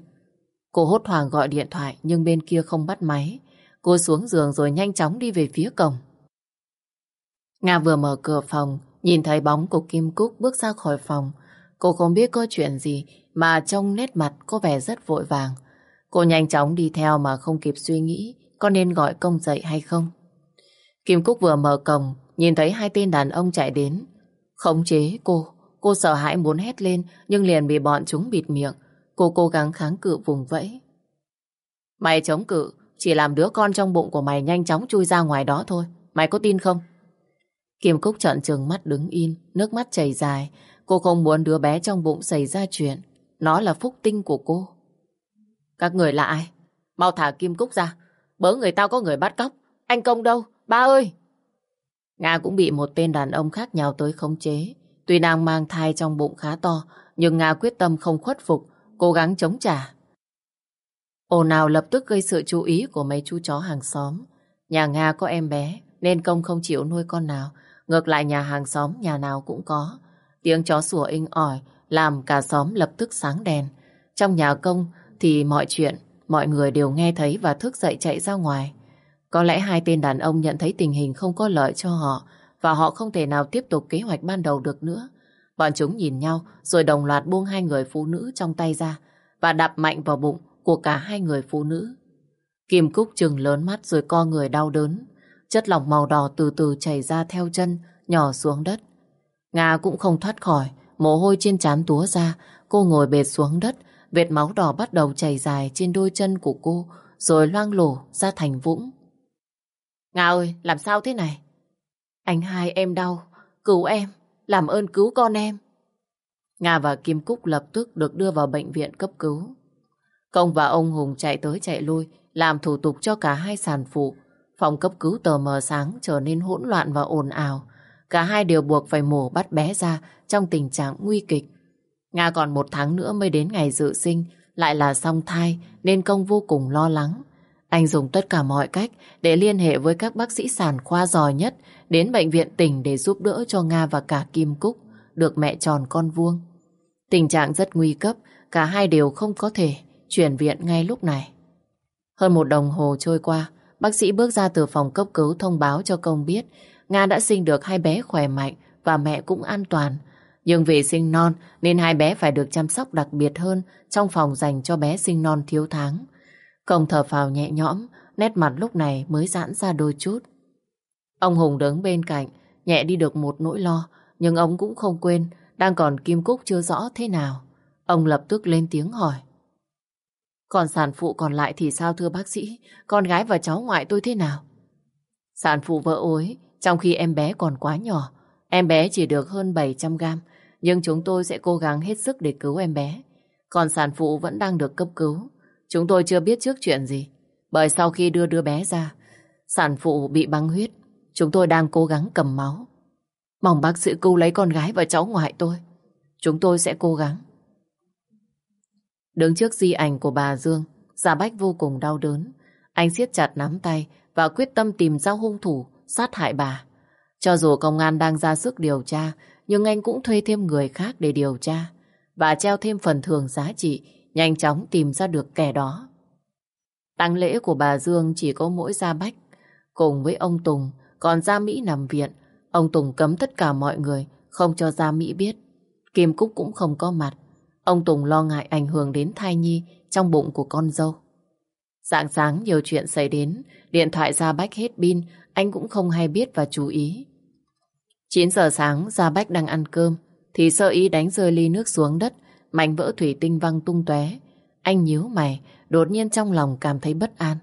Cô hốt hoảng gọi điện thoại nhưng bên kia không bắt máy. Cô xuống giường rồi nhanh chóng đi về phía cổng. Nga vừa mở cửa phòng, nhìn thấy bóng của Kim Cúc bước ra khỏi phòng. Cô không biết có chuyện gì mà trong nét mặt có vẻ rất vội vàng. Cô nhanh chóng đi theo mà không kịp suy nghĩ có nên gọi công dậy hay không. Kim Cúc vừa mở cổng, nhìn thấy hai tên đàn ông chạy đến. Khống chế cô, cô sợ hãi muốn hét lên nhưng liền bị bọn chúng bịt miệng. Cô cố gắng kháng cự vùng vẫy. Mày chống cự, chỉ làm đứa con trong bụng của mày nhanh chóng chui ra ngoài đó thôi. Mày có tin không? Kim Cúc trợn trừng mắt đứng im, nước mắt chảy dài. Cô không muốn đứa bé trong bụng xảy ra chuyện. Nó là phúc tinh của cô. Các người là ai? Mau thả Kim Cúc ra. Bớ người tao có người bắt cóc. Anh Công đâu? Ba ơi! Nga cũng bị một tên đàn ông khác nhào tới khống chế. Tuy nàng mang thai trong bụng khá to, nhưng Nga quyết tâm không khuất phục, cố gắng chống trả. Ồn nào lập tức gây sự chú ý của mấy chú chó hàng xóm. Nhà Nga có em bé, nên công không chịu nuôi con nào. Ngược lại nhà hàng xóm nhà nào cũng có. Tiếng chó sủa inh ỏi, làm cả xóm lập tức sáng đèn. Trong nhà công thì mọi chuyện, mọi người đều nghe thấy và thức dậy chạy ra ngoài. Có lẽ hai tên đàn ông nhận thấy tình hình không có lợi cho họ và họ không thể nào tiếp tục kế hoạch ban đầu được nữa. Bọn chúng nhìn nhau rồi đồng loạt buông hai người phụ nữ trong tay ra và đạp mạnh vào bụng của cả hai người phụ nữ. Kim Cúc trừng lớn mắt rồi co người đau đớn. Chất lỏng màu đỏ từ từ chảy ra theo chân, nhỏ xuống đất. Nga cũng không thoát khỏi, mồ hôi trên trán túa ra, cô ngồi bệt xuống đất, vệt máu đỏ bắt đầu chảy dài trên đôi chân của cô, rồi loang lổ ra thành vũng. Nga ơi, làm sao thế này? Anh hai em đau, cứu em, làm ơn cứu con em. Nga và Kim Cúc lập tức được đưa vào bệnh viện cấp cứu. Công và ông Hùng chạy tới chạy lui, làm thủ tục cho cả hai sản phụ. Phòng cấp cứu tờ mờ sáng trở nên hỗn loạn và ồn ào. Cả hai đều buộc phải mổ bắt bé ra trong tình trạng nguy kịch. Nga còn một tháng nữa mới đến ngày dự sinh, lại là song thai nên công vô cùng lo lắng. Anh dùng tất cả mọi cách để liên hệ với các bác sĩ sản khoa giỏi nhất đến bệnh viện tỉnh để giúp đỡ cho Nga và cả Kim Cúc được mẹ tròn con vuông. Tình trạng rất nguy cấp, cả hai đều không có thể chuyển viện ngay lúc này. Hơn một đồng hồ trôi qua, bác sĩ bước ra từ phòng cấp cứu thông báo cho công biết Nga đã sinh được hai bé khỏe mạnh và mẹ cũng an toàn. Nhưng vì sinh non nên hai bé phải được chăm sóc đặc biệt hơn trong phòng dành cho bé sinh non thiếu tháng. Công thở phào nhẹ nhõm, nét mặt lúc này mới giãn ra đôi chút. Ông Hùng đứng bên cạnh, nhẹ đi được một nỗi lo, nhưng ông cũng không quên, đang còn Kim Cúc chưa rõ thế nào. Ông lập tức lên tiếng hỏi. Còn sản phụ còn lại thì sao thưa bác sĩ? Con gái và cháu ngoại tôi thế nào? Sản phụ vỡ ối, trong khi em bé còn quá nhỏ. Em bé chỉ được hơn 700 gram, nhưng chúng tôi sẽ cố gắng hết sức để cứu em bé. Còn sản phụ vẫn đang được cấp cứu. Chúng tôi chưa biết trước chuyện gì. Bởi sau khi đưa đứa bé ra, sản phụ bị băng huyết. Chúng tôi đang cố gắng cầm máu. Mong bác sĩ cứu lấy con gái và cháu ngoại tôi. Chúng tôi sẽ cố gắng. Đứng trước di ảnh của bà Dương, Gia Bách vô cùng đau đớn. Anh siết chặt nắm tay và quyết tâm tìm ra hung thủ sát hại bà. Cho dù công an đang ra sức điều tra, nhưng anh cũng thuê thêm người khác để điều tra và treo thêm phần thưởng giá trị, nhanh chóng tìm ra được kẻ đó. Tăng lễ của bà Dương chỉ có mỗi Gia Bách, cùng với ông Tùng, còn Gia Mỹ nằm viện. Ông Tùng cấm tất cả mọi người, không cho Gia Mỹ biết. Kim Cúc cũng không có mặt. Ông Tùng lo ngại ảnh hưởng đến thai nhi trong bụng của con dâu. Sáng sáng nhiều chuyện xảy đến, điện thoại Gia Bách hết pin, anh cũng không hay biết và chú ý. 9 giờ sáng, Gia Bách đang ăn cơm, thì sơ ý đánh rơi ly nước xuống đất, mảnh vỡ thủy tinh văng tung tóe. Anh nhíu mày, đột nhiên trong lòng cảm thấy bất an.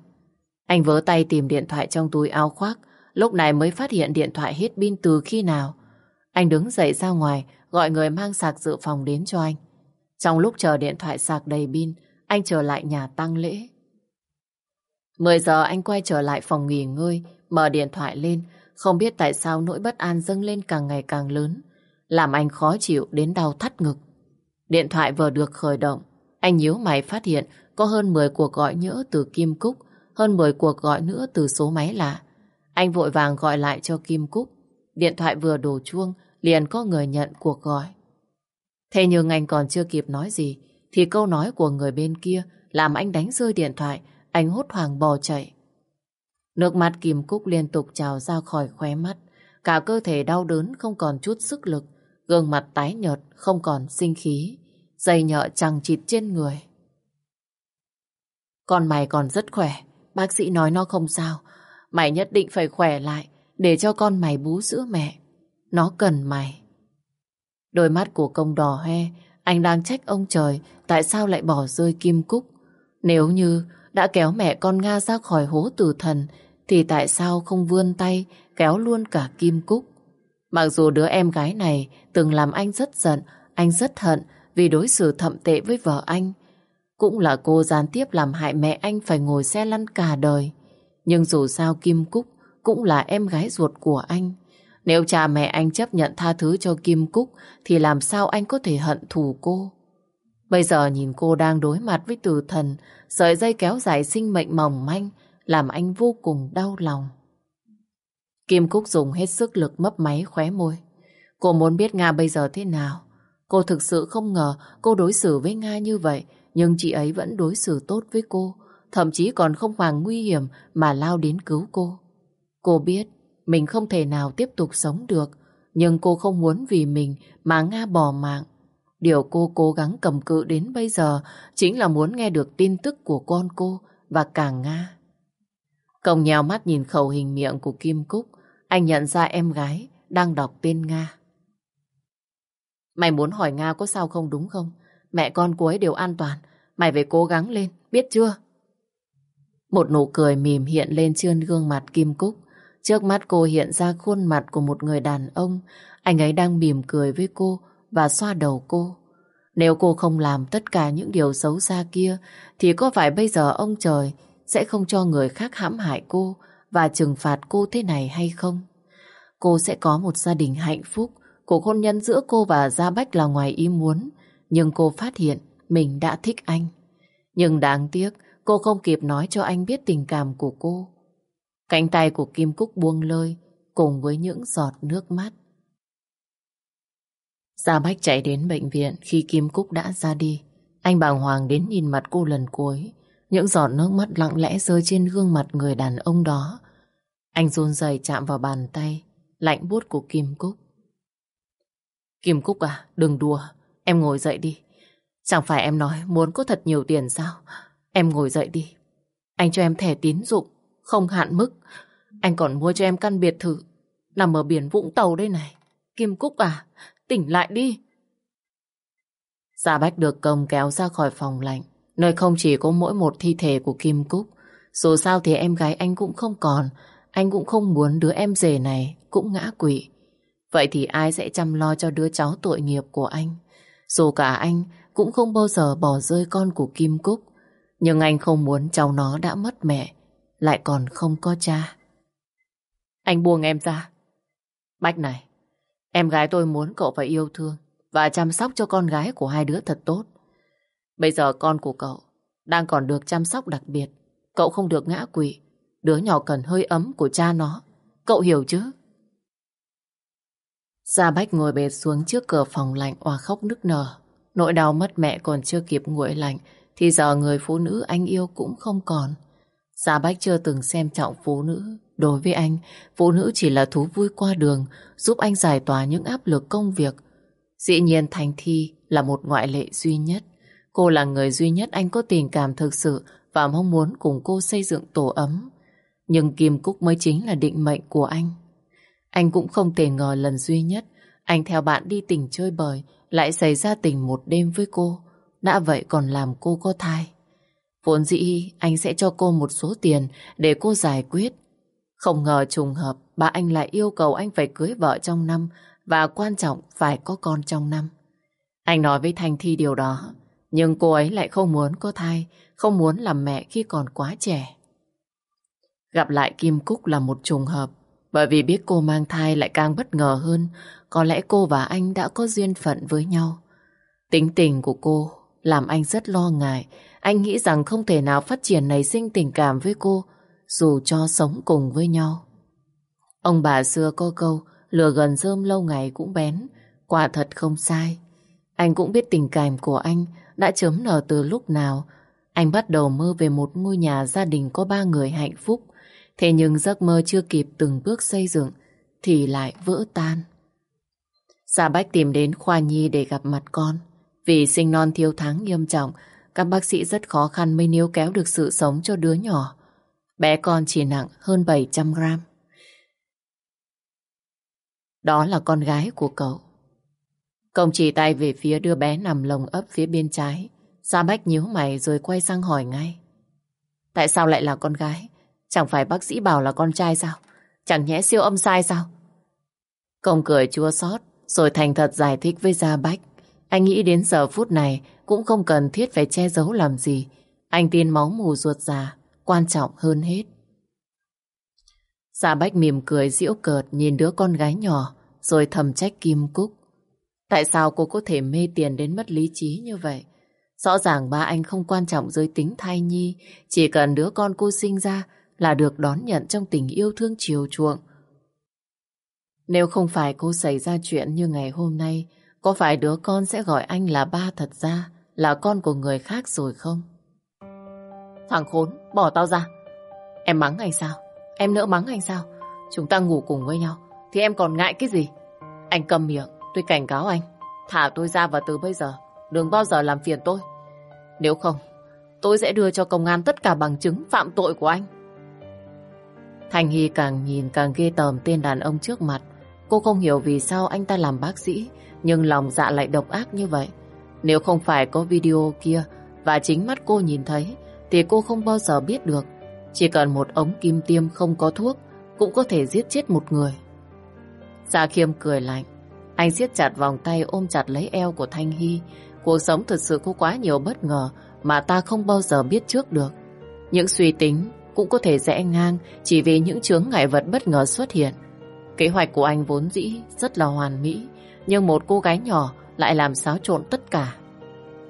Anh vớ tay tìm điện thoại trong túi áo khoác, lúc này mới phát hiện điện thoại hết pin từ khi nào. Anh đứng dậy ra ngoài, gọi người mang sạc dự phòng đến cho anh. Trong lúc chờ điện thoại sạc đầy pin, anh trở lại nhà tăng lễ. 10 giờ anh quay trở lại phòng nghỉ ngơi, mở điện thoại lên, không biết tại sao nỗi bất an dâng lên càng ngày càng lớn, làm anh khó chịu đến đau thắt ngực. Điện thoại vừa được khởi động, anh nhíu mày phát hiện có hơn 10 cuộc gọi nhỡ từ Kim Cúc, hơn 10 cuộc gọi nữa từ số máy lạ. Anh vội vàng gọi lại cho Kim Cúc. Điện thoại vừa đổ chuông, liền có người nhận cuộc gọi. Thế nhưng anh còn chưa kịp nói gì, thì câu nói của người bên kia làm anh đánh rơi điện thoại, anh hốt hoảng bò chạy. Nước mắt Kim Cúc liên tục trào ra khỏi khóe mắt, cả cơ thể đau đớn không còn chút sức lực, gương mặt tái nhợt không còn sinh khí, dây nhợ chằng chịt trên người. Con mày còn rất khỏe, bác sĩ nói nó không sao, mày nhất định phải khỏe lại để cho con mày bú sữa mẹ. Nó cần mày. Đôi mắt của công đỏ hoe, anh đang trách ông trời tại sao lại bỏ rơi Kim Cúc. Nếu như đã kéo mẹ con Nga ra khỏi hố tử thần, thì tại sao không vươn tay kéo luôn cả Kim Cúc? Mặc dù đứa em gái này từng làm anh rất giận, anh rất hận vì đối xử thậm tệ với vợ anh. Cũng là cô gián tiếp làm hại mẹ anh phải ngồi xe lăn cả đời. Nhưng dù sao Kim Cúc cũng là em gái ruột của anh. Nếu cha mẹ anh chấp nhận tha thứ cho Kim Cúc thì làm sao anh có thể hận thù cô? Bây giờ nhìn cô đang đối mặt với tử thần, sợi dây kéo dài sinh mệnh mỏng manh, làm anh vô cùng đau lòng. Kim Cúc dùng hết sức lực mấp máy khóe môi. Cô muốn biết Nga bây giờ thế nào. Cô thực sự không ngờ cô đối xử với Nga như vậy, nhưng chị ấy vẫn đối xử tốt với cô, thậm chí còn không hoàng nguy hiểm mà lao đến cứu cô. Cô biết mình không thể nào tiếp tục sống được, nhưng cô không muốn vì mình mà Nga bỏ mạng. Điều cô cố gắng cầm cự đến bây giờ chính là muốn nghe được tin tức của con cô và cả Nga. Công nhào mắt nhìn khẩu hình miệng của Kim Cúc, anh nhận ra em gái đang đọc tên Nga. Mày muốn hỏi Nga có sao không đúng không? Mẹ con cô ấy đều an toàn, mày phải cố gắng lên, biết chưa? Một nụ cười mỉm hiện lên trên gương mặt Kim Cúc. Trước mắt cô hiện ra khuôn mặt của một người đàn ông. Anh ấy đang mỉm cười với cô và xoa đầu cô. Nếu cô không làm tất cả những điều xấu xa kia thì có phải bây giờ ông trời sẽ không cho người khác hãm hại cô và trừng phạt cô thế này hay không? Cô sẽ có một gia đình hạnh phúc, cuộc hôn nhân giữa cô và Gia Bách là ngoài ý muốn, nhưng cô phát hiện mình đã thích anh. Nhưng đáng tiếc, cô không kịp nói cho anh biết tình cảm của cô. Cánh tay của Kim Cúc buông lơi cùng với những giọt nước mắt. Gia Bách chạy đến bệnh viện khi Kim Cúc đã ra đi. Anh bàng hoàng đến nhìn mặt cô lần cuối. Những giọt nước mắt lặng lẽ rơi trên gương mặt người đàn ông đó. Anh run rẩy chạm vào bàn tay, lạnh buốt của Kim Cúc. Kim Cúc à, đừng đùa, em ngồi dậy đi. Chẳng phải em nói muốn có thật nhiều tiền sao? Em ngồi dậy đi. Anh cho em thẻ tín dụng, không hạn mức. Anh còn mua cho em căn biệt thự, nằm ở biển Vũng Tàu đây này. Kim Cúc à, tỉnh lại đi. Gia Bách được công kéo ra khỏi phòng lạnh, nơi không chỉ có mỗi một thi thể của Kim Cúc. Dù sao thì em gái anh cũng không còn, anh cũng không muốn đứa em rể này cũng ngã quỵ. Vậy thì ai sẽ chăm lo cho đứa cháu tội nghiệp của anh? Dù cả anh cũng không bao giờ bỏ rơi con của Kim Cúc, nhưng anh không muốn cháu nó đã mất mẹ, lại còn không có cha. Anh buông em ra. Bách này, em gái tôi muốn cậu phải yêu thương và chăm sóc cho con gái của hai đứa thật tốt. Bây giờ con của cậu đang còn được chăm sóc đặc biệt. Cậu không được ngã quỵ. Đứa nhỏ cần hơi ấm của cha nó. Cậu hiểu chứ? Gia Bách ngồi bệt xuống trước cửa phòng lạnh và khóc nức nở. Nỗi đau mất mẹ còn chưa kịp nguội lạnh thì giờ người phụ nữ anh yêu cũng không còn. Gia Bách chưa từng xem trọng phụ nữ. Đối với anh, phụ nữ chỉ là thú vui qua đường, giúp anh giải tỏa những áp lực công việc. Dĩ nhiên Thành Thi là một ngoại lệ duy nhất. Cô là người duy nhất anh có tình cảm thực sự và mong muốn cùng cô xây dựng tổ ấm. Nhưng Kim Cúc mới chính là định mệnh của anh. Anh cũng không thể ngờ lần duy nhất anh theo bạn đi tỉnh chơi bời lại xảy ra tình một đêm với cô. Đã vậy còn làm cô có thai. Vốn dĩ anh sẽ cho cô một số tiền để cô giải quyết. Không ngờ trùng hợp bà anh lại yêu cầu anh phải cưới vợ trong năm và quan trọng phải có con trong năm. Anh nói với Thanh Thi điều đó, nhưng cô ấy lại không muốn có thai, không muốn làm mẹ khi còn quá trẻ. Gặp lại Kim Cúc là một trùng hợp, bởi vì biết cô mang thai lại càng bất ngờ hơn, có lẽ cô và anh đã có duyên phận với nhau. Tính tình của cô làm anh rất lo ngại, anh nghĩ rằng không thể nào phát triển nảy sinh tình cảm với cô, dù cho sống cùng với nhau. Ông bà xưa có câu, lừa gần rơm lâu ngày cũng bén, quả thật không sai. Anh cũng biết tình cảm của anh đã chấm nở từ lúc nào. Anh bắt đầu mơ về một ngôi nhà gia đình có ba người hạnh phúc. Thế nhưng giấc mơ chưa kịp từng bước xây dựng thì lại vỡ tan. Gia Bách tìm đến khoa nhi để gặp mặt con. Vì sinh non thiếu tháng nghiêm trọng, các bác sĩ rất khó khăn mới níu kéo được sự sống cho đứa nhỏ. Bé con chỉ nặng hơn 700 gram. Đó là con gái của cậu. Công chỉ tay về phía đưa bé nằm lồng ấp phía bên trái. Gia Bách nhíu mày rồi quay sang hỏi ngay. Tại sao lại là con gái? Chẳng phải bác sĩ bảo là con trai sao? Chẳng nhẽ siêu âm sai sao? Công cười chua xót rồi thành thật giải thích với Gia Bách. Anh nghĩ đến giờ phút này cũng không cần thiết phải che giấu làm gì. Anh tin máu mù ruột già quan trọng hơn hết. Gia Bách mỉm cười giễu cợt nhìn đứa con gái nhỏ rồi thầm trách Kim Cúc. Tại sao cô có thể mê tiền đến mất lý trí như vậy? Rõ ràng ba anh không quan trọng giới tính thai nhi, chỉ cần đứa con cô sinh ra là được đón nhận trong tình yêu thương chiều chuộng. Nếu không phải cô xảy ra chuyện như ngày hôm nay, có phải đứa con sẽ gọi anh là ba thật ra, là con của người khác rồi không? Thằng khốn, bỏ tao ra. Em mắng anh sao? Em nỡ mắng anh sao? Chúng ta ngủ cùng với nhau, thì em còn ngại cái gì? Anh cầm miệng, tôi cảnh cáo anh. Thả tôi ra và từ bây giờ, đừng bao giờ làm phiền tôi. Nếu không, tôi sẽ đưa cho công an tất cả bằng chứng phạm tội của anh. Thành Hy càng nhìn càng ghê tởm tên đàn ông trước mặt. Cô không hiểu vì sao anh ta làm bác sĩ, nhưng lòng dạ lại độc ác như vậy. Nếu không phải có video kia và chính mắt cô nhìn thấy, thì cô không bao giờ biết được. Chỉ cần một ống kim tiêm không có thuốc, cũng có thể giết chết một người. Gia Khiêm cười lạnh. Anh siết chặt vòng tay ôm chặt lấy eo của Thanh Hy. Cuộc sống thật sự có quá nhiều bất ngờ mà ta không bao giờ biết trước được. Những suy tính cũng có thể rẽ ngang chỉ vì những chướng ngại vật bất ngờ xuất hiện. Kế hoạch của anh vốn dĩ rất là hoàn mỹ, nhưng một cô gái nhỏ lại làm xáo trộn tất cả.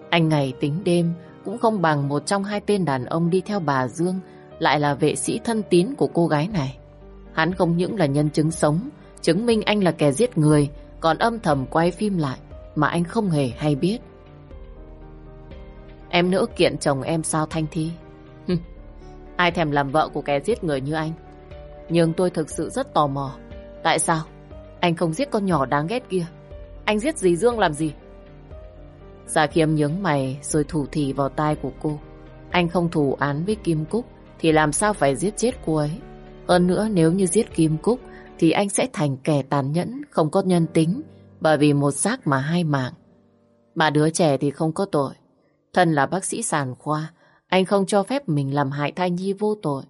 Anh ngày tính đêm cũng không bằng một trong hai tên đàn ông đi theo bà Dương lại là vệ sĩ thân tín của cô gái này. Hắn không những là nhân chứng sống, chứng minh anh là kẻ giết người, còn âm thầm quay phim lại mà anh không hề hay biết. Em nữa kiện chồng em sao Thanh Thi? Ai thèm làm vợ của kẻ giết người như anh? Nhưng tôi thực sự rất tò mò. Tại sao? Anh không giết con nhỏ đáng ghét kia. Anh giết dì Dương làm gì? Giả Khiêm nhướng mày rồi thủ thỉ vào tai của cô. Anh không thủ án với Kim Cúc thì làm sao phải giết chết cô ấy. Hơn nữa nếu như giết Kim Cúc thì anh sẽ thành kẻ tàn nhẫn, không có nhân tính bởi vì một xác mà hai mạng. Mà đứa trẻ thì không có tội. Thân là bác sĩ sản khoa, anh không cho phép mình làm hại thai nhi vô tội.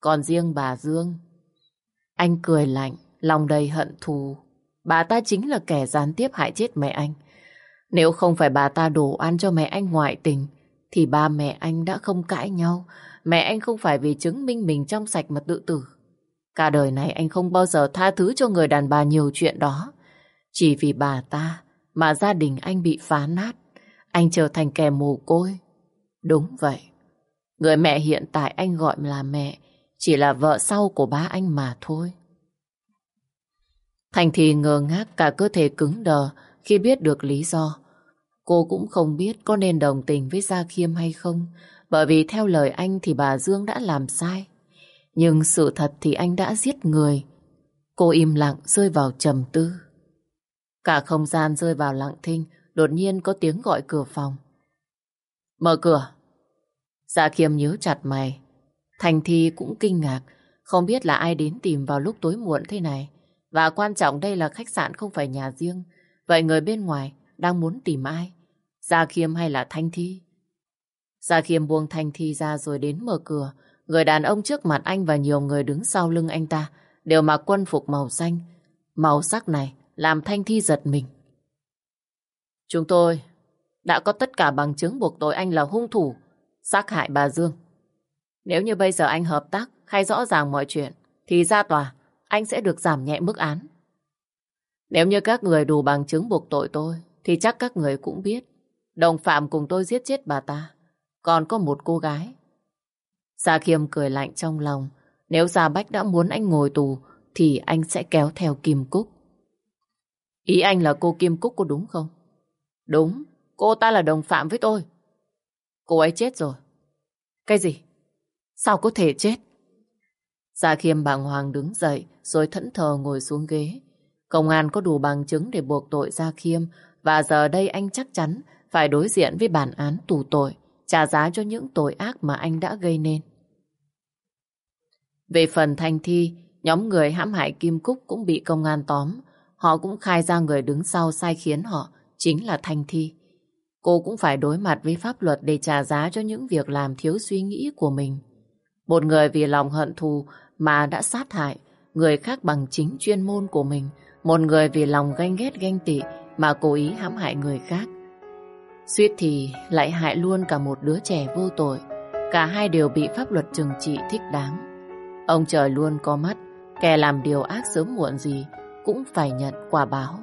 Còn riêng bà Dương, anh cười lạnh, lòng đầy hận thù. Bà ta chính là kẻ gián tiếp hại chết mẹ anh. Nếu không phải bà ta đổ ăn cho mẹ anh ngoại tình, thì ba mẹ anh đã không cãi nhau. Mẹ anh không phải vì chứng minh mình trong sạch mà tự tử. Cả đời này anh không bao giờ tha thứ cho người đàn bà nhiều chuyện đó. Chỉ vì bà ta mà gia đình anh bị phá nát. Anh trở thành kẻ mồ côi. Đúng vậy. Người mẹ hiện tại anh gọi là mẹ chỉ là vợ sau của ba anh mà thôi. Thành thì ngờ ngác cả cơ thể cứng đờ khi biết được lý do. Cô cũng không biết có nên đồng tình với Gia Khiêm hay không, bởi vì theo lời anh thì bà Dương đã làm sai. Nhưng sự thật thì anh đã giết người. Cô im lặng rơi vào trầm tư. Cả không gian rơi vào lặng thinh, đột nhiên có tiếng gọi cửa phòng. Mở cửa. Dạ Gia Khiêm nhớ chặt mày. Thành Thi cũng kinh ngạc, không biết là ai đến tìm vào lúc tối muộn thế này. Và quan trọng đây là khách sạn không phải nhà riêng. Vậy người bên ngoài đang muốn tìm ai? Dạ Gia Khiêm hay là Thanh Thi? Dạ Gia Khiêm buông Thanh Thi ra rồi đến mở cửa. Người đàn ông trước mặt anh và nhiều người đứng sau lưng anh ta đều mặc quân phục màu xanh. Màu sắc này làm Thanh Thi giật mình. Chúng tôi đã có tất cả bằng chứng buộc tội anh là hung thủ, sát hại bà Dương. Nếu như bây giờ anh hợp tác, khai rõ ràng mọi chuyện, thì ra tòa, anh sẽ được giảm nhẹ mức án. Nếu như các người đủ bằng chứng buộc tội tôi, thì chắc các người cũng biết. Đồng phạm cùng tôi giết chết bà ta. Còn có một cô gái. Sa Khiêm cười lạnh trong lòng. Nếu Gia Bách đã muốn anh ngồi tù, thì anh sẽ kéo theo Kim Cúc. Ý anh là cô Kim Cúc có đúng không? Đúng, cô ta là đồng phạm với tôi. Cô ấy chết rồi. Cái gì? Sao có thể chết? Gia Khiêm bàng hoàng đứng dậy rồi thẫn thờ ngồi xuống ghế. Công an có đủ bằng chứng để buộc tội Gia Khiêm và giờ đây anh chắc chắn phải đối diện với bản án tù tội, trả giá cho những tội ác mà anh đã gây nên. Về phần Thanh Thi, nhóm người hãm hại Kim Cúc cũng bị công an tóm. Họ cũng khai ra người đứng sau sai khiến họ chính là Thanh Thi. Cô cũng phải đối mặt với pháp luật để trả giá cho những việc làm thiếu suy nghĩ của mình. Một người vì lòng hận thù mà đã sát hại người khác bằng chính chuyên môn của mình. Một người vì lòng ganh ghét ganh tị mà cố ý hãm hại người khác. Suýt thì lại hại luôn cả một đứa trẻ vô tội. Cả hai đều bị pháp luật trừng trị thích đáng. Ông trời luôn có mắt, kẻ làm điều ác sớm muộn gì cũng phải nhận quả báo.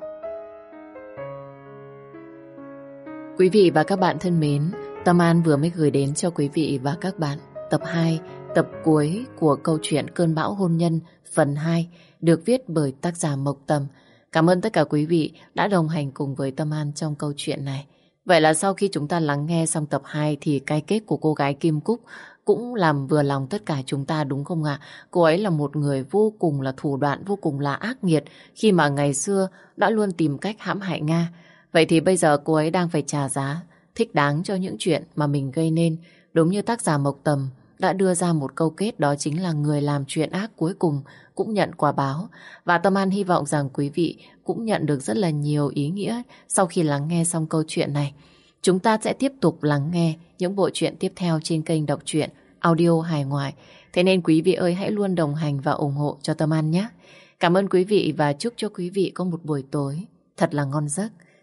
Quý vị và các bạn thân mến, Tâm An vừa mới gửi đến cho quý vị và các bạn tập 2, tập cuối của câu chuyện Cơn bão hôn nhân phần 2 được viết bởi tác giả Mộc Tâm. Cảm ơn tất cả quý vị đã đồng hành cùng với Tâm An trong câu chuyện này. Vậy là sau khi chúng ta lắng nghe xong tập 2 thì cái kết của cô gái Kim Cúc cũng làm vừa lòng tất cả chúng ta đúng không ạ? Cô ấy là một người vô cùng là thủ đoạn, vô cùng là ác nghiệt khi mà ngày xưa đã luôn tìm cách hãm hại Nga. Vậy thì bây giờ cô ấy đang phải trả giá thích đáng cho những chuyện mà mình gây nên. Đúng như tác giả Mộc Tầm đã đưa ra một câu kết, đó chính là người làm chuyện ác cuối cùng cũng nhận quả báo. Và Tâm An hy vọng rằng quý vị cũng nhận được rất là nhiều ý nghĩa sau khi lắng nghe xong câu chuyện này. Chúng ta sẽ tiếp tục lắng nghe những bộ truyện tiếp theo trên kênh đọc truyện audio hài ngoại. Thế nên quý vị ơi, hãy luôn đồng hành và ủng hộ cho Tâm An nhé. Cảm ơn quý vị và chúc cho quý vị có một buổi tối thật là ngon giấc.